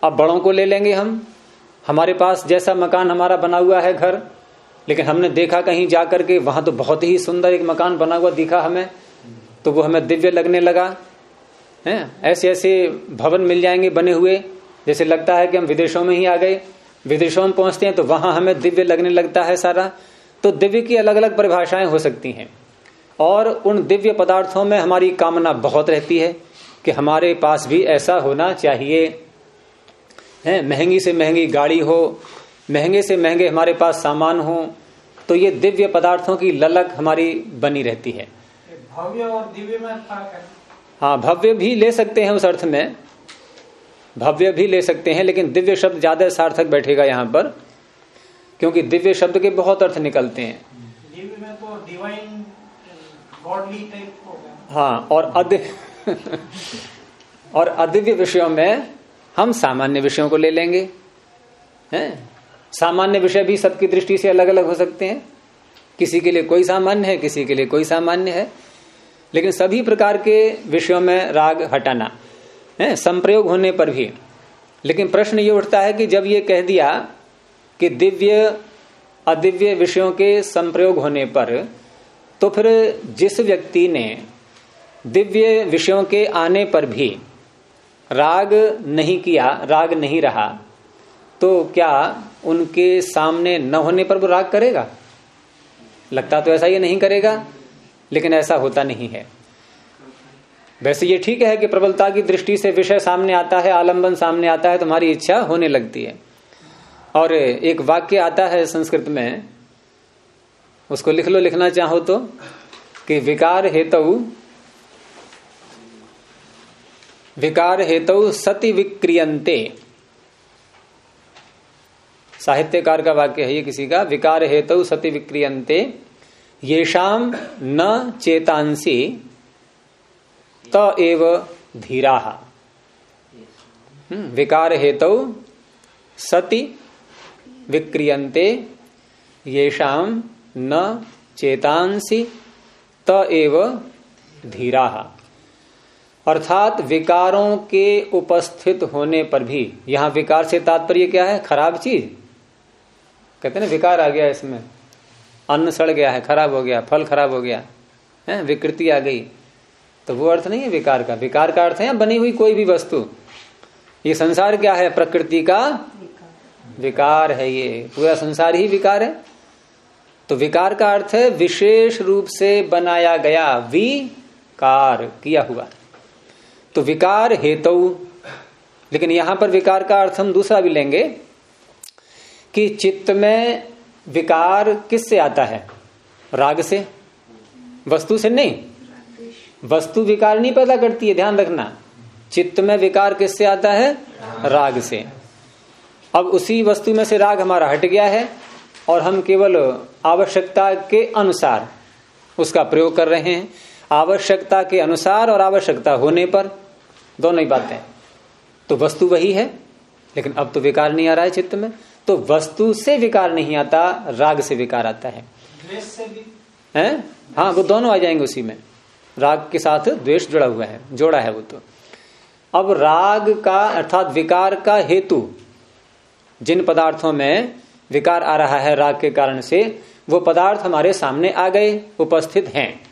S1: अब बड़ों को ले लेंगे हम। हमारे पास जैसा मकान हमारा बना हुआ है घर, लेकिन हमने देखा कहीं जाकर के वहाँ तो बहुत ही सुंदर एक मकान बना हुआ दिखा हमें तो वो हमें दिव्य लगने लगा। है? ऐसे ऐसे भवन मिल जाएँगे बने हुए। जैसे लगता है कि हम विदेशों में ही आ गए। विदेशों में पहुँचते हैं तो वहाँ हमें दिव्य लगने लगता है सारा। तो दिव्य की अलग अलग परिभाषाएँ हो सकती हैं। और उन दिव्य पदार्थों में हमारी कामना बहुत रहती है कि हमारे पास भी ऐसा होना चाहिए। है? महँगी से महँगी गाड़ी हो, महँगे से महँगे हमारे पास सामान हो तो ये दिव्य पदार्थों की ललक हमारी बनी रहती है।
S2: भव्य और दिव्य में फ़र्क है।
S1: हाँ भव्य भी ले सकते हैं उस अर्थ में। भव्य भी ले सकते हैं लेकिन दिव्य शब्द ज़्यादा सार्थक बैठेगा यहाँ पर क्योंकि दिव्य शब्द के बहुत अर्थ निकलते हैं।
S2: तो हो
S1: और अदिव्य *laughs* और अदिव्य विषयों में हम सामान्य विषयों को ले लेंगे। हैं? सामान्य विषय भी सबकी दृष्टि से अलग अलग हो सकते हैं। किसी के लिए कोई सामान्य है किसी के लिए कोई सामान्य है। लेकिन सभी प्रकार के विषयों में राग हटाना, है, संप्रयोग होने पर भी। लेकिन प्रश्न ये उठता है कि जब ये कह दिया कि दिव्य, अदिव्य विषयों के संप्रयोग होने पर तो फिर जिस व्यक्ति ने दिव्य विषयों के आने पर भी राग नहीं किया, राग नहीं रहा तो क्या उनके सामने न होने पर वो राग करेगा? लगता तो ऐसा ये नहीं करेगा। लेकिन ऐसा होता नहीं है। वैसे ये ठीक है कि प्रबलता की दृष्टि से विषय सामने आता है, आलंबन सामने आता है, तुम्हारी इच्छा होने लगती है। और एक वाक्य आता है संस्कृत में, उसको लिख लो, लिखना चाहो तो कि विकार हेतु विकार हेतु सति विक्रियंते साहित्यकार का वाक्य है ये किसी का, विकार हेतु सति विक्रियंते येषाम न चेतांसी त एव धीरा। हम्म, विकार हेतु सति विक्रियंते येषाम न चेतांसी त एव धीरा। अर्थात विकारों के उपस्थित होने पर भी यहाँ विकार से तात्पर्य क्या है? खराब चीज़। कहते ना विकार आ गया इसमें। अन्न सड़ गया है, खराब हो गया, फल खराब हो गया, है, विकृति आ गई। तो वो अर्थ नहीं है विकार का। विकार का अर्थ है बनी हुई कोई भी वस्तु। ये संसार क्या है? प्रकृति का विकार है ये। पूरा संसार ही विकार है। तो विकार का अर्थ है विशेष रूप से बनाया गया, विकार किया हुआ। तो विकार हेतु। लेकिन यहाँ पर विकार का अर्थ हम दूसरा भी लेंगे कि चित्त में विकार किससे आता है? राग से? वस्तु से नहीं। वस्तु विकार नहीं पैदा करती है, ध्यान रखना। चित्त में विकार किससे आता है? राग से। अब उसी वस्तु में से राग हमारा हट गया है और हम केवल आवश्यकता के अनुसार उसका प्रयोग कर रहे हैं। आवश्यकता के अनुसार और आवश्यकता होने पर दोनों ही बातें तो वस्तु वही है, लेकिन अब तो विकार नहीं आ रहा है चित्त में। तो वस्तु से विकार नहीं आता राग से विकार आता है।
S2: द्वेष से भी?
S1: है? हाँ वो दोनों आ जाएँगे उसी में। राग के साथ द्वेष जुड़ा हुआ है जोड़ा है वो तो। अब राग का अर्थात विकार का हेतु जिन पदार्थों में विकार आ रहा है राग के कारण से वो पदार्थ हमारे सामने आ गए उपस्थित हैं।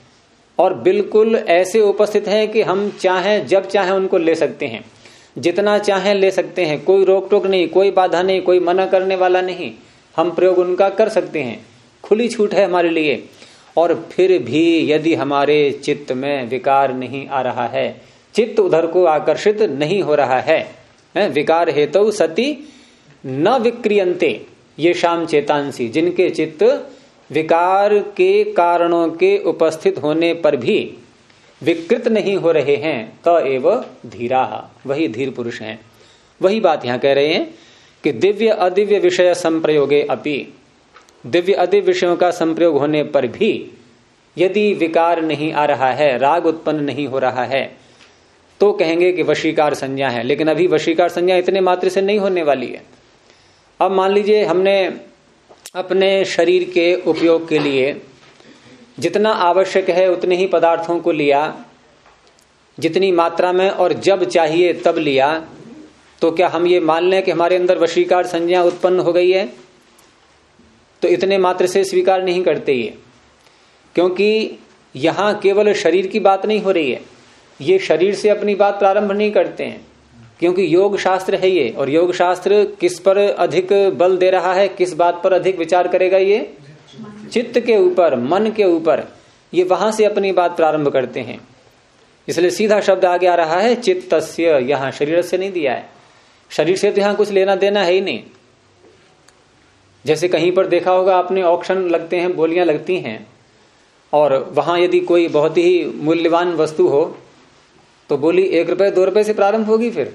S1: और बिल्कुल ऐसे उपस्थित हैं कि हम चाहें जब चाहें उनको ले सकते हैं। जितना चाहें ले सकते हैं। कोई रोक टोक नहीं कोई बाधा नहीं कोई मना करने वाला नहीं। हम प्रयोग उनका कर सकते हैं। खुली छूट है हमारे लिए। और फिर भी यदि हमारे चित्त में विकार नहीं आ रहा है चित्त उधर को आकर्षित नहीं हो रहा है, है? विकार हेतु तो सती न विक्रियंते ये शाम चेतांसी जिनके चित्त विकार के कारणों के उपस्थित होने पर भी विकृत नहीं हो रहे हैं, त एव धीरा। वही धीर पुरुष हैं। वही बात यहाँ कह रहे हैं कि दिव्य अदिव्य विषय संप्रयोगे अपि। दिव्य अदिव्य विषयों का संप्रयोग होने पर भी यदि विकार नहीं आ रहा है, राग उत्पन्न नहीं हो रहा है तो कहेंगे कि वशीकार संज्ञा है। लेकिन अभी वशीकार संज्ञा इतने मात्र से नहीं होने वाली है। अब मान लीजिए हमने अपने शरीर के उपयोग के लिए जितना आवश्यक है, उतने ही पदार्थों को लिया। जितनी मात्रा में और जब चाहिए तब लिया। तो क्या हम ये मान लें कि हमारे अंदर वशीकार संज्ञा उत्पन्न हो गई है? तो इतने मात्र से स्वीकार नहीं करते ये। क्योंकि यहाँ केवल शरीर की बात नहीं हो रही है। ये शरीर से अपनी बात प्रारंभ नहीं करते हैं। क्योंकि योग शास्त्र है ये, और योग शास्त्र किस पर अधिक बल दे रहा है, किस बात पर अधिक विचार करेगा ये? चित्त के ऊपर, मन के ऊपर, ये वहाँ से अपनी बात प्रारंभ करते हैं। इसलिए सीधा शब्द आगे आ रहा है चित्त यहाँ शरीर से नहीं दिया है। शरीर से तो यहाँ कुछ लेना देना है ही नहीं। जैसे कहीं पर देखा होगा, आपने ऑप्शन लगते हैं, बोलियाँ लगती हैं, और वहाँ यदि कोई बहुत ही मूल्यवान वस्तु हो तो बोली, एक रुपए, दो रुपए से प्रारंभ होगी फिर।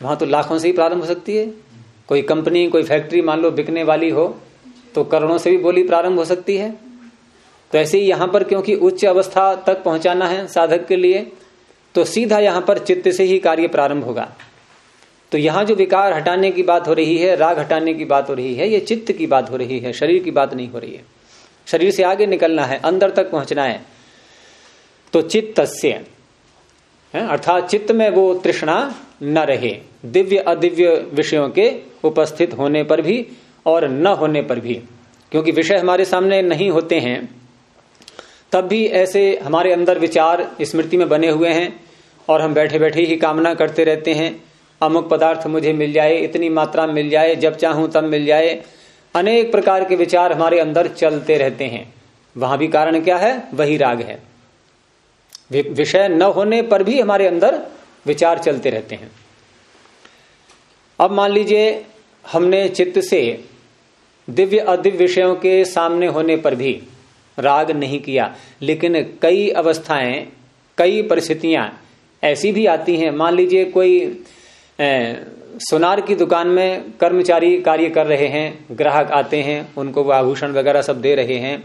S1: वहाँ तो लाखों से ही प्रारंभ हो सकती है। कोई कंपनी, कोई फैक्ट्री, मान लो, बिकने वाली हो तो करोड़ों से भी बोली प्रारंभ हो सकती है। तो ऐसे ही यहाँ पर क्योंकि उच्च अवस्था तक पहुंचाना है साधक के लिए तो सीधा यहाँ पर चित्त से ही कार्य प्रारंभ होगा। तो यहाँ जो विकार हटाने की बात हो रही है, राग हटाने की बात हो रही है, ये चित्त की बात हो रही है, शरीर की बात नहीं हो रही है। शरीर से आगे निकलना है, अंदर तक पहुँचना है। तो चित्त से अर्थात चित्त में वो तृष्णा न रहे दिव्य अदिव्य विषयों के उपस्थित होने पर भी और न होने पर भी। क्योंकि विषय हमारे सामने नहीं होते हैं, तब भी ऐसे हमारे अंदर विचार स्मृति में बने हुए हैं और हम बैठे बैठे ही कामना करते रहते हैं, अमुक पदार्थ मुझे मिल जाए, इतनी मात्रा मिल जाए, जब चाहूँ तब मिल जाए। अनेक प्रकार के विचार हमारे अंदर चलते रहते हैं। वहाँ भी कारण क्या है? वही राग है। विषय न होने पर भी हमारे अंदर विचार चलते रहते हैं। अब मान लीजिए हमने चित्त से दिव्य अदिव्य विषयों के सामने होने पर भी राग नहीं किया। लेकिन कई अवस्थाएँ कई परिस्थितियाँ ऐसी भी आती हैं। मान लीजिए कोई ए, सोनार की दुकान में कर्मचारी कार्य कर रहे हैं ग्राहक आते हैं उनको वो आभूषण वगैरह सब दे रहे हैं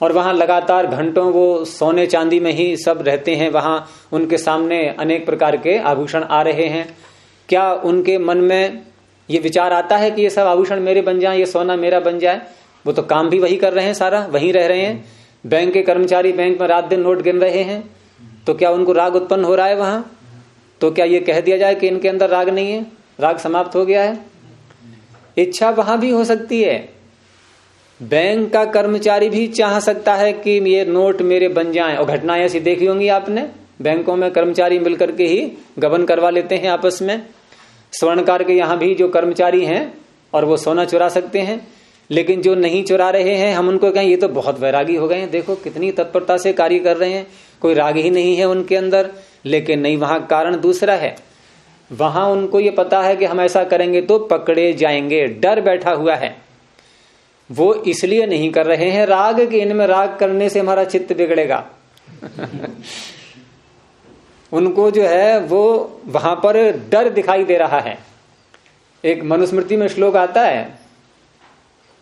S1: और वहाँ लगातार घंटों वो सोने चांदी में ही सब रहते हैं वहाँ उनके सामने अनेक प्रकार के आभूषण आ रहे हैं। क्या उनके मन में ये विचार आता है कि ये सब आभूषण मेरे बन जाए, ये सोना मेरा बन जाए। वो तो काम भी वही कर रहे हैं सारा, वही रह रहे हैं। बैंक के कर्मचारी बैंक में रात दिन नोट गिन रहे हैं। तो क्या उनको राग उत्पन्न हो रहा है वहाँ? तो क्या ये कह दिया जाए कि इनके अंदर राग नहीं है? राग समाप्त हो गया है। इच्छा वहाँ भी हो सकती है। बैंक का कर्मचारी भी चाह सकता है कि ये नोट मेरे बन जाएँ। और घटनाएँ ऐसी देखी होंगी आपने। बैंकों में कर्मचारी मिलकर के ही गबन करवा लेते हैं आपस में। स्वर्णकार के यहाँ भी जो कर्मचारी हैं और वो सोना चुरा सकते हैं, लेकिन जो नहीं चुरा रहे हैं, हम उनको कहें, ये तो बहुत वैरागी हो गए हैं, देखो कितनी तत्परता से कार्य कर रहे हैं, कोई राग ही नहीं है उनके अंदर, लेकिन नहीं, वहाँ कारण दूसरा है। वहाँ उनको ये पता है कि हम ऐसा करेंगे तो पकड़े जाएँगे, डर बैठा हुआ है। वो इसलिए नहीं कर रहे हैं, राग कि इनमें राग करने से हमारा चित्त बिगड़ेगा। *laughs* उनको जो है वो वहाँ पर डर दिखाई दे रहा है। एक मनुस्मृति में श्लोक आता है,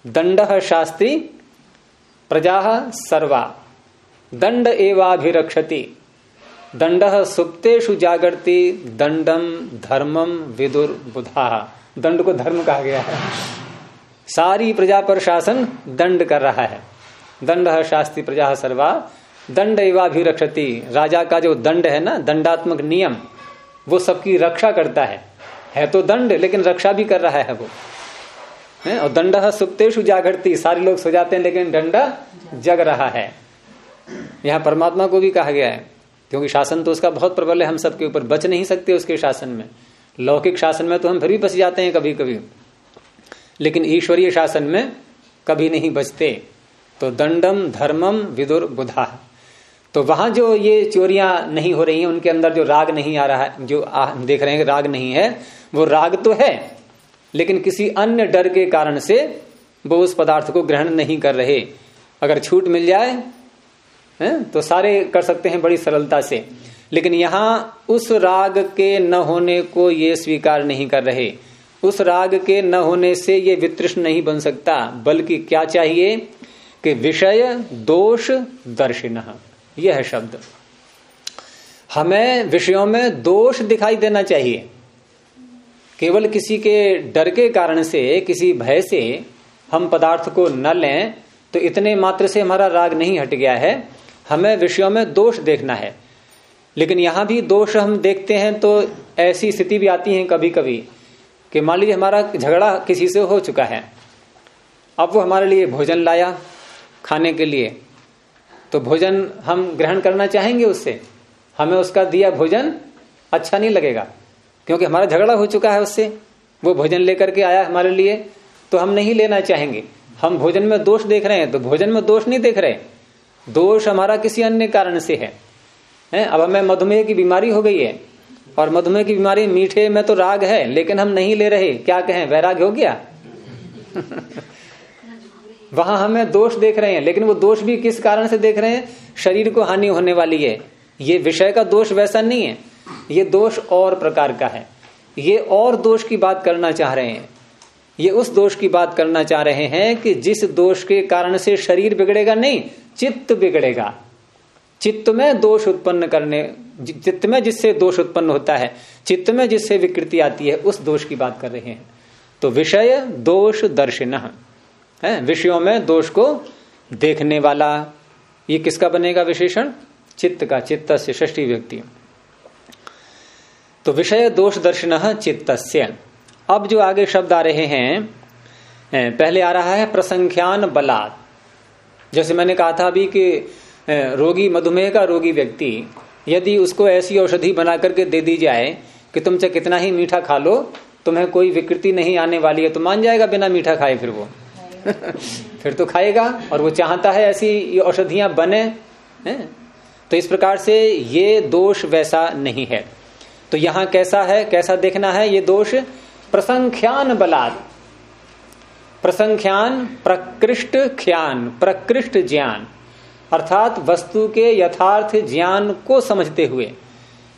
S1: दंड शास्त्री प्रजा सर्वा, दंड एवाभिरक्षति, दंड सुप्तेषु जागृति दंडम धर्मम विदुर बुधा दंड को धर्म कहा गया है। सारी प्रजा पर शासन दंड कर रहा है। दंड शास्त्री प्रजा सर्वा दंड एवाभिरक्षति राजा का जो दंड है ना, दंडात्मक नियम, वो सबकी रक्षा करता है। है तो दंड, लेकिन रक्षा भी कर रहा है वो। है, और दंड सुप्तेशु जागृति सारे लोग सो जाते हैं, लेकिन दंड जग रहा है। यहाँ परमात्मा को भी कहा गया है, क्योंकि शासन तो उसका बहुत प्रबल है, हम सबके ऊपर बच नहीं सकते उसके शासन में। लौकिक शासन में तो हम फिर भी बच जाते हैं कभी कभी लेकिन ईश्वरीय शासन में कभी नहीं बचते। तो दंडम धर्मम विदुर बुधा तो वहाँ जो ये चोरियाँ नहीं हो रही हैं उनके अंदर जो राग नहीं आ रहा है जो आ, देख रहे हैं राग नहीं है वो राग तो है लेकिन किसी अन्य डर के कारण से वो उस पदार्थ को ग्रहण नहीं कर रहे। अगर छूट मिल जाए है, तो सारे कर सकते हैं बड़ी सरलता से। लेकिन यहाँ उस राग के न होने को ये स्वीकार नहीं कर रहे। उस राग के न होने से ये वितृष्ण नहीं बन सकता बल्कि क्या चाहिए? कि विषय दोष दर्शिन। यह है शब्द। हमें विषयों में दोष दिखाई देना चाहिए। केवल किसी के डर के कारण से, किसी भय से हम पदार्थ को न लें तो इतने मात्र से हमारा राग नहीं हट गया है। हमें विषयों में दोष देखना है। लेकिन यहाँ भी दोष हम देखते हैं तो ऐसी स्थिति भी आती है कभी कभी कि मान लीजिए हमारा झगड़ा किसी से हो चुका है। अब वो हमारे लिए भोजन लाया, खाने के लिए। तो भोजन हम ग्रहण करना चाहेंगे उससे। हमें उसका दिया भोजन अच्छा नहीं लगेगा क्योंकि हमारा झगड़ा हो चुका है उससे। वो भोजन लेकर के आया हमारे लिए तो हम नहीं लेना चाहेंगे। हम भोजन में दोष देख रहे हैं तो भोजन में दोष नहीं देख रहे। दोष हमारा किसी अन्य कारण से है, है? अब हमें मधुमेह की बीमारी हो गई है और मधुमेह की बीमारी मीठे में तो राग है लेकिन हम नहीं ले रहे। क्या कहें वैराग हो गया? *laughs* वहाँ हमें दोष देख रहे हैं, लेकिन वो दोष भी किस कारण से देख रहे हैं? शरीर को हानि होने वाली है। ये विषय का दोष वैसा नहीं है। ये दोष और प्रकार का है। ये और दोष की बात करना चाह रहे हैं। ये उस दोष की बात करना चाह रहे हैं कि जिस दोष के कारण से शरीर बिगड़ेगा नहीं, चित्त बिगड़ेगा। चित्त में दोष उत्पन्न करने, चित्त में जिससे दोष उत्पन्न होता है, चित्त में जिससे विकृति आती है, उस दोष की बात कर रहे हैं। तो विषय दोष दर्शन है, विषयों में दोष को देखने वाला। ये किसका बनेगा विशेषण? चित्त का चित्त से ष्टी व्यक्ति। तो विषय दोष दर्शन चित्त अब जो आगे शब्द आ रहे हैं पहले आ रहा है प्रसंख्यान बलात्। जैसे मैंने कहा था अभी कि रोगी मधुमेह का रोगी व्यक्ति, यदि उसको ऐसी औषधि बना करके दे दी जाए कि तुम चाहे कितना ही मीठा खा लो, तुम्हें कोई विकृति नहीं आने वाली है तो मान जाएगा बिना मीठा खाए फिर वो। फिर तो खाएगा, और वो चाहता है ऐसी औषधियाँ बने, है? तो इस प्रकार से ये दोष वैसा नहीं है। तो यहाँ कैसा है, कैसा देखना है ये दोष? प्रसंख्यान बलात्। प्रसंख्यान, प्रकृष्ट ख्यान, प्रकृष्ट ज्ञान। अर्थात वस्तु के यथार्थ ज्ञान को समझते हुए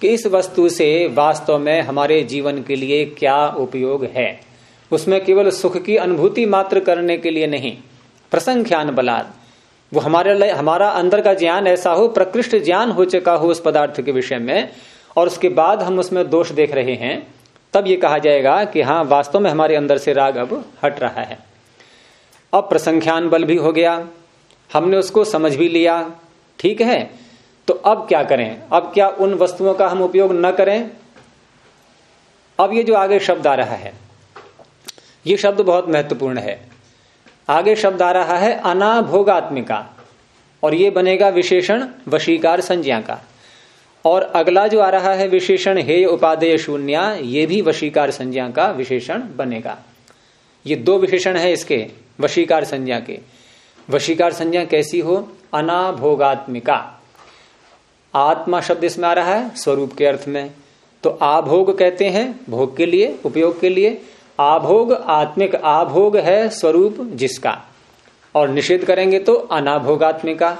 S1: कि इस वस्तु से वास्तव में हमारे जीवन के लिए क्या उपयोग है। उसमें केवल सुख की अनुभूति मात्र करने के लिए नहीं प्रसंख्यान बलात् वो हमारे लिए, हमारा अंदर का ज्ञान ऐसा हो, प्रकृष्ट ज्ञान हो चुका हो उस पदार्थ के विषय में, और उसके बाद हम उसमें दोष देख रहे हैं, तब ये कहा जाएगा कि हाँ वास्तव में हमारे अंदर से राग अब हट रहा है। अब प्रसंख्यान बल भी हो गया, हमने उसको समझ भी लिया, ठीक है? तो अब क्या करें? अब क्या उन वस्तुओं का हम उपयोग न करें? अब ये जो आगे शब्द आ रहा है ये शब्द बहुत महत्वपूर्ण है। आगे शब्द आ रहा है अनाभोगात्मिका, और ये बनेगा विशेषण वशीकार संज्ञा का। और अगला जो आ रहा है विशेषण हे उपादेय शून्य, ये भी वशीकार संज्ञा का विशेषण बनेगा। ये दो विशेषण है इसके, वशीकार संज्ञा के। वशीकार संज्ञा कैसी हो? अनाभोगात्मिका। आत्मा शब्द इसमें आ रहा है स्वरूप के अर्थ में। तो आभोग कहते हैं, भोग के लिए, उपयोग के लिए। आभोग आत्मिक आभोग है स्वरूप जिसका। और निषेध करेंगे तो अनाभोगात्मिका।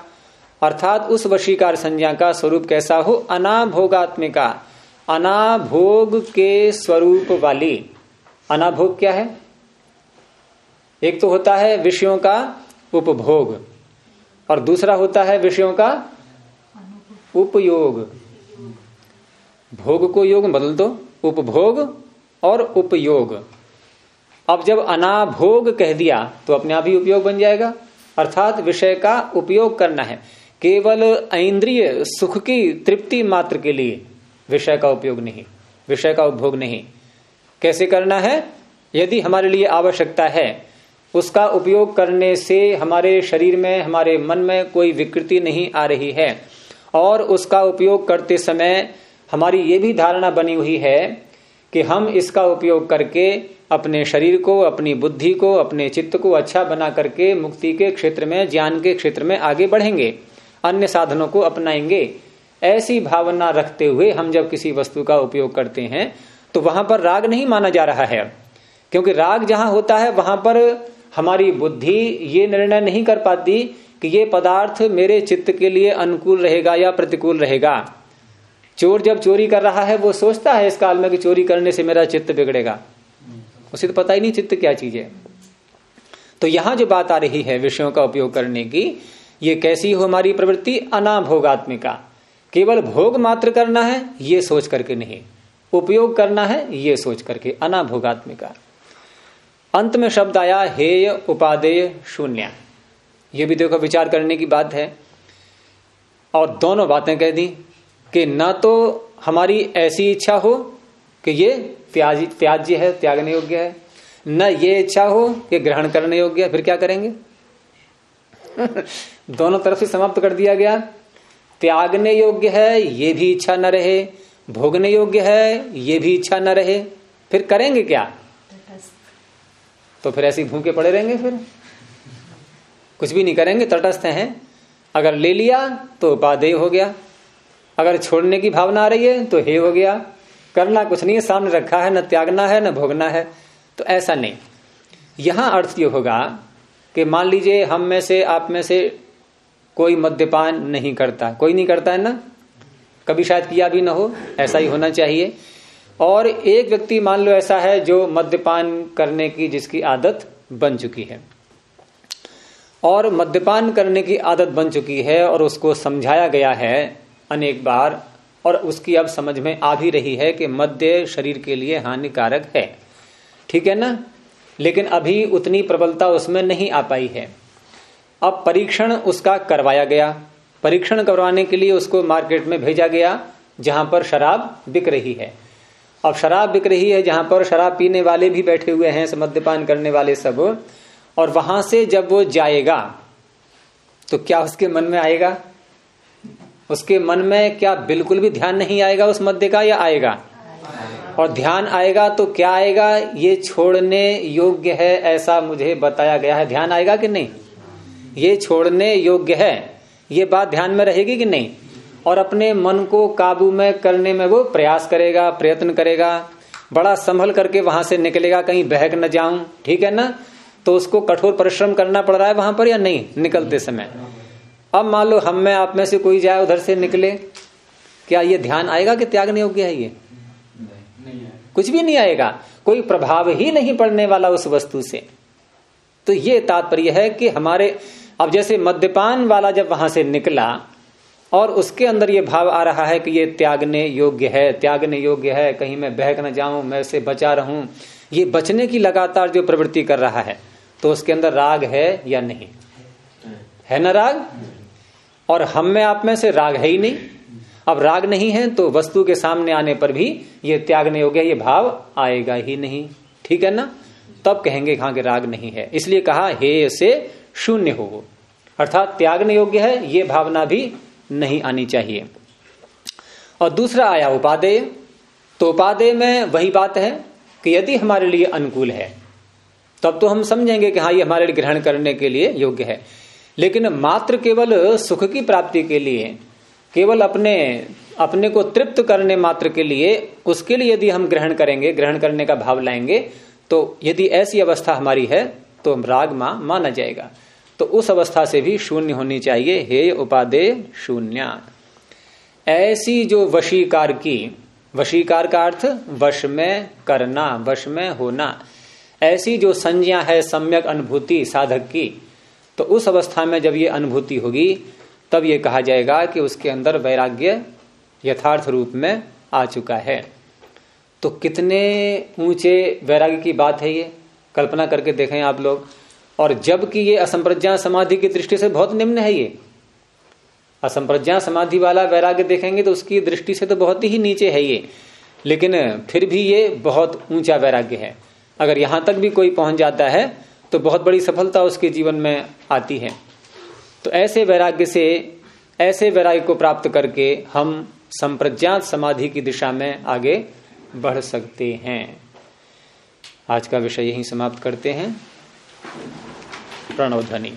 S1: अर्थात उस वशीकार संज्ञा का स्वरूप कैसा हो? अनाभोगात्मिका। अनाभोग के स्वरूप वाली। अनाभोग क्या है? एक तो होता है विषयों का उपभोग। और दूसरा होता है विषयों का उपयोग। भोग को योग बदल दो। उपभोग और उपयोग। अब जब अनाभोग कह दिया तो अपने आप ही उपयोग बन जाएगा। अर्थात विषय का उपयोग करना है। केवल इंद्रिय सुख की तृप्ति मात्र के लिए विषय का उपयोग नहीं, विषय का उपभोग नहीं। कैसे करना है? यदि हमारे लिए आवश्यकता है, उसका उपयोग करने से हमारे शरीर में, हमारे मन में कोई विकृति नहीं आ रही है। और उसका उपयोग करते समय हमारी ये भी धारणा बनी हुई है कि हम इसका उपयोग करके अपने शरीर को, अपनी बुद्धि को, अपने चित्त को अच्छा बना करके मुक्ति के क्षेत्र में, ज्ञान के क्षेत्र में आगे बढ़ेंगे, अन्य साधनों को अपनाएँगे। ऐसी भावना रखते हुए हम जब किसी वस्तु का उपयोग करते हैं तो वहाँ पर राग नहीं माना जा रहा है। क्योंकि राग जहाँ होता है, वहाँ पर हमारी बुद्धि ये निर्णय नहीं कर पाती कि ये पदार्थ मेरे चित्त के लिए अनुकूल रहेगा या प्रतिकूल रहेगा। चोर जब चोरी कर रहा है, वो सोचता है इस काल में कि चोरी करने से मेरा चित्त बिगड़ेगा। उसे तो पता ही नहीं चित्त क्या चीज़ है। तो यहाँ जो बात आ रही है विषयों का उपयोग करने की, ये कैसी हो हमारी प्रवृत्ति? अनाभोगात्मिका। केवल भोग मात्र करना है, ये सोच करके नहीं। उपयोग करना है, ये सोच करके। अनाभोगात्मिका। अंत में शब्द आया, हेय उपादेय शून्य। ये भी देखो विचार करने की बात है। और दोनों बातें कह दी कि न तो हमारी ऐसी इच्छा हो कि ये त्याजी त्याज्य है, त्यागने योग्य है। न ये इच्छा हो कि ग्रहण करने योग्य है, फिर क्या करेंगे? *laughs* दोनों तरफ़ से समाप्त कर दिया गया। त्यागने योग्य है, ये भी इच्छा न रहे। भोगने योग्य है, ये भी इच्छा न रहे। फिर करेंगे क्या? तो फिर ऐसे भूखे पड़े रहेंगे फिर। कुछ भी नहीं करेंगे, तटस्थ हैं। अगर ले लिया तो उपादेय हो गया। अगर छोड़ने की भावना आ रही है तो हे हो गया। करना कुछ नहीं है सामने रखा है, न त्यागना है, न भोगना है तो ऐसा नहीं। यहाँ अर्थ ये होगा कि मान लीजिए हम में से, आप में से कोई मद्यपान नहीं करता। कोई नहीं करता है ना? कभी शायद किया भी ना हो, ऐसा ही होना चाहिए। और एक व्यक्ति मान लो ऐसा है जो मद्यपान करने की जिसकी आदत बन चुकी है। और मद्यपान करने की आदत बन चुकी है और उसको समझाया गया है अनेक बार और उसकी अब समझ में आ भी रही है कि मद्य शरीर के लिए हानिकारक है। ठीक है ना? लेकिन अभी उतनी प्रबलता उसमें नहीं आ पाई है। अब परीक्षण उसका करवाया गया। परीक्षण करवाने के लिए उसको मार्केट में भेजा गया, जहाँ पर शराब बिक रही है। अब शराब बिक रही है, जहाँ पर शराब पीने वाले भी बैठे हुए हैं मद्यपान करने वाले सब। और वहाँ से जब वो जाएगा तो क्या उसके मन में आएगा? उसके मन में क्या बिल्कुल भी ध्यान नहीं आएगा उस मध्य का या आएगा? और ध्यान आएगा तो क्या आएगा? ये छोड़ने योग्य है ऐसा मुझे बताया गया है। ध्यान आएगा कि नहीं? ये छोड़ने योग्य है। ये बात ध्यान में रहेगी कि नहीं? और अपने मन को काबू में करने में वो प्रयास करेगा, प्रयत्न करेगा। बड़ा संभल करके वहाँ से निकलेगा, कहीं बहक न जाऊँ। ठीक है ना? तो उसको कठोर परिश्रम करना पड़ रहा है वहाँ पर या नहीं निकलते समय? अब मान लो हम में, आप में से कोई जाए, उधर से निकले, क्या ये ध्यान आएगा कि त्यागने योग्य है ये? कुछ भी नहीं आएगा। कोई प्रभाव ही नहीं पड़ने वाला उस वस्तु से। तो ये तात्पर्य है कि हमारे, अब जैसे मद्यपान वाला जब वहाँ से निकला, और उसके अंदर ये भाव आ रहा है कि ये त्यागने योग्य है, त्यागने योग्य है, कहीं मैं बहक न जाऊँ, मैं से बचा रहूँ, ये बचने की लगातार जो प्रवृत्ति कर रहा है तो उसके अंदर राग है या नहीं? है ना राग? और हम में आप में से राग है ही नहीं। अब राग नहीं है तो वस्तु के सामने आने पर भी ये त्यागने योग्य ये भाव आएगा ही नहीं। ठीक है ना? तब कहेंगे कहा के राग नहीं है। इसलिए कहा, हे से शून्य हो। अर्थात त्यागने योग्य है, ये भावना भी नहीं आनी चाहिए। और दूसरा आया उपादेय। तो उपादेय में वही बात है कि यदि हमारे लिए अनुकूल है, तब तो हम समझेंगे कि हाँ ये हमारे लिए ग्रहण करने के लिए योग्य है। लेकिन मात्र केवल सुख की प्राप्ति के लिए, केवल अपने अपने को तृप्त करने मात्र के लिए, उसके लिए यदि हम ग्रहण करेंगे, ग्रहण करने का भाव लाएँगे तो यदि ऐसी अवस्था हमारी है तो राग माँ माना जाएगा। तो उस अवस्था से भी शून्य होनी चाहिए। हे उपादेय शून्य। ऐसी जो वशीकार की, वशीकार का अर्थ, वश में करना, वश में होना। ऐसी जो संज्ञा है, सम्यक अनुभूति, साधक की तो उस अवस्था में जब ये अनुभूति होगी, तब ये कहा जाएगा कि उसके अंदर वैराग्य यथार्थ रूप में आ चुका है। तो कितने ऊँचे वैराग्य की बात है ये? कल्पना करके देखें आप लोग। और जबकि ये असंप्रज्ञा समाधि की दृष्टि से बहुत निम्न है ये। असंप्रज्ञा समाधि वाला वैराग्य देखेंगे तो उसकी दृष्टि से तो बहुत ही नीचे है ये। लेकिन फिर भी ये बहुत ऊँचा वैराग्य है। अगर यहाँ तक भी कोई पहुँच जाता है तो बहुत बड़ी सफलता उसके जीवन में आती है। तो ऐसे वैराग्य से, ऐसे वैराग्य को प्राप्त करके हम संप्रज्ञात समाधि की दिशा में आगे बढ़ सकते हैं। आज का विषय यही समाप्त करते हैं। प्रणव ध्वनि।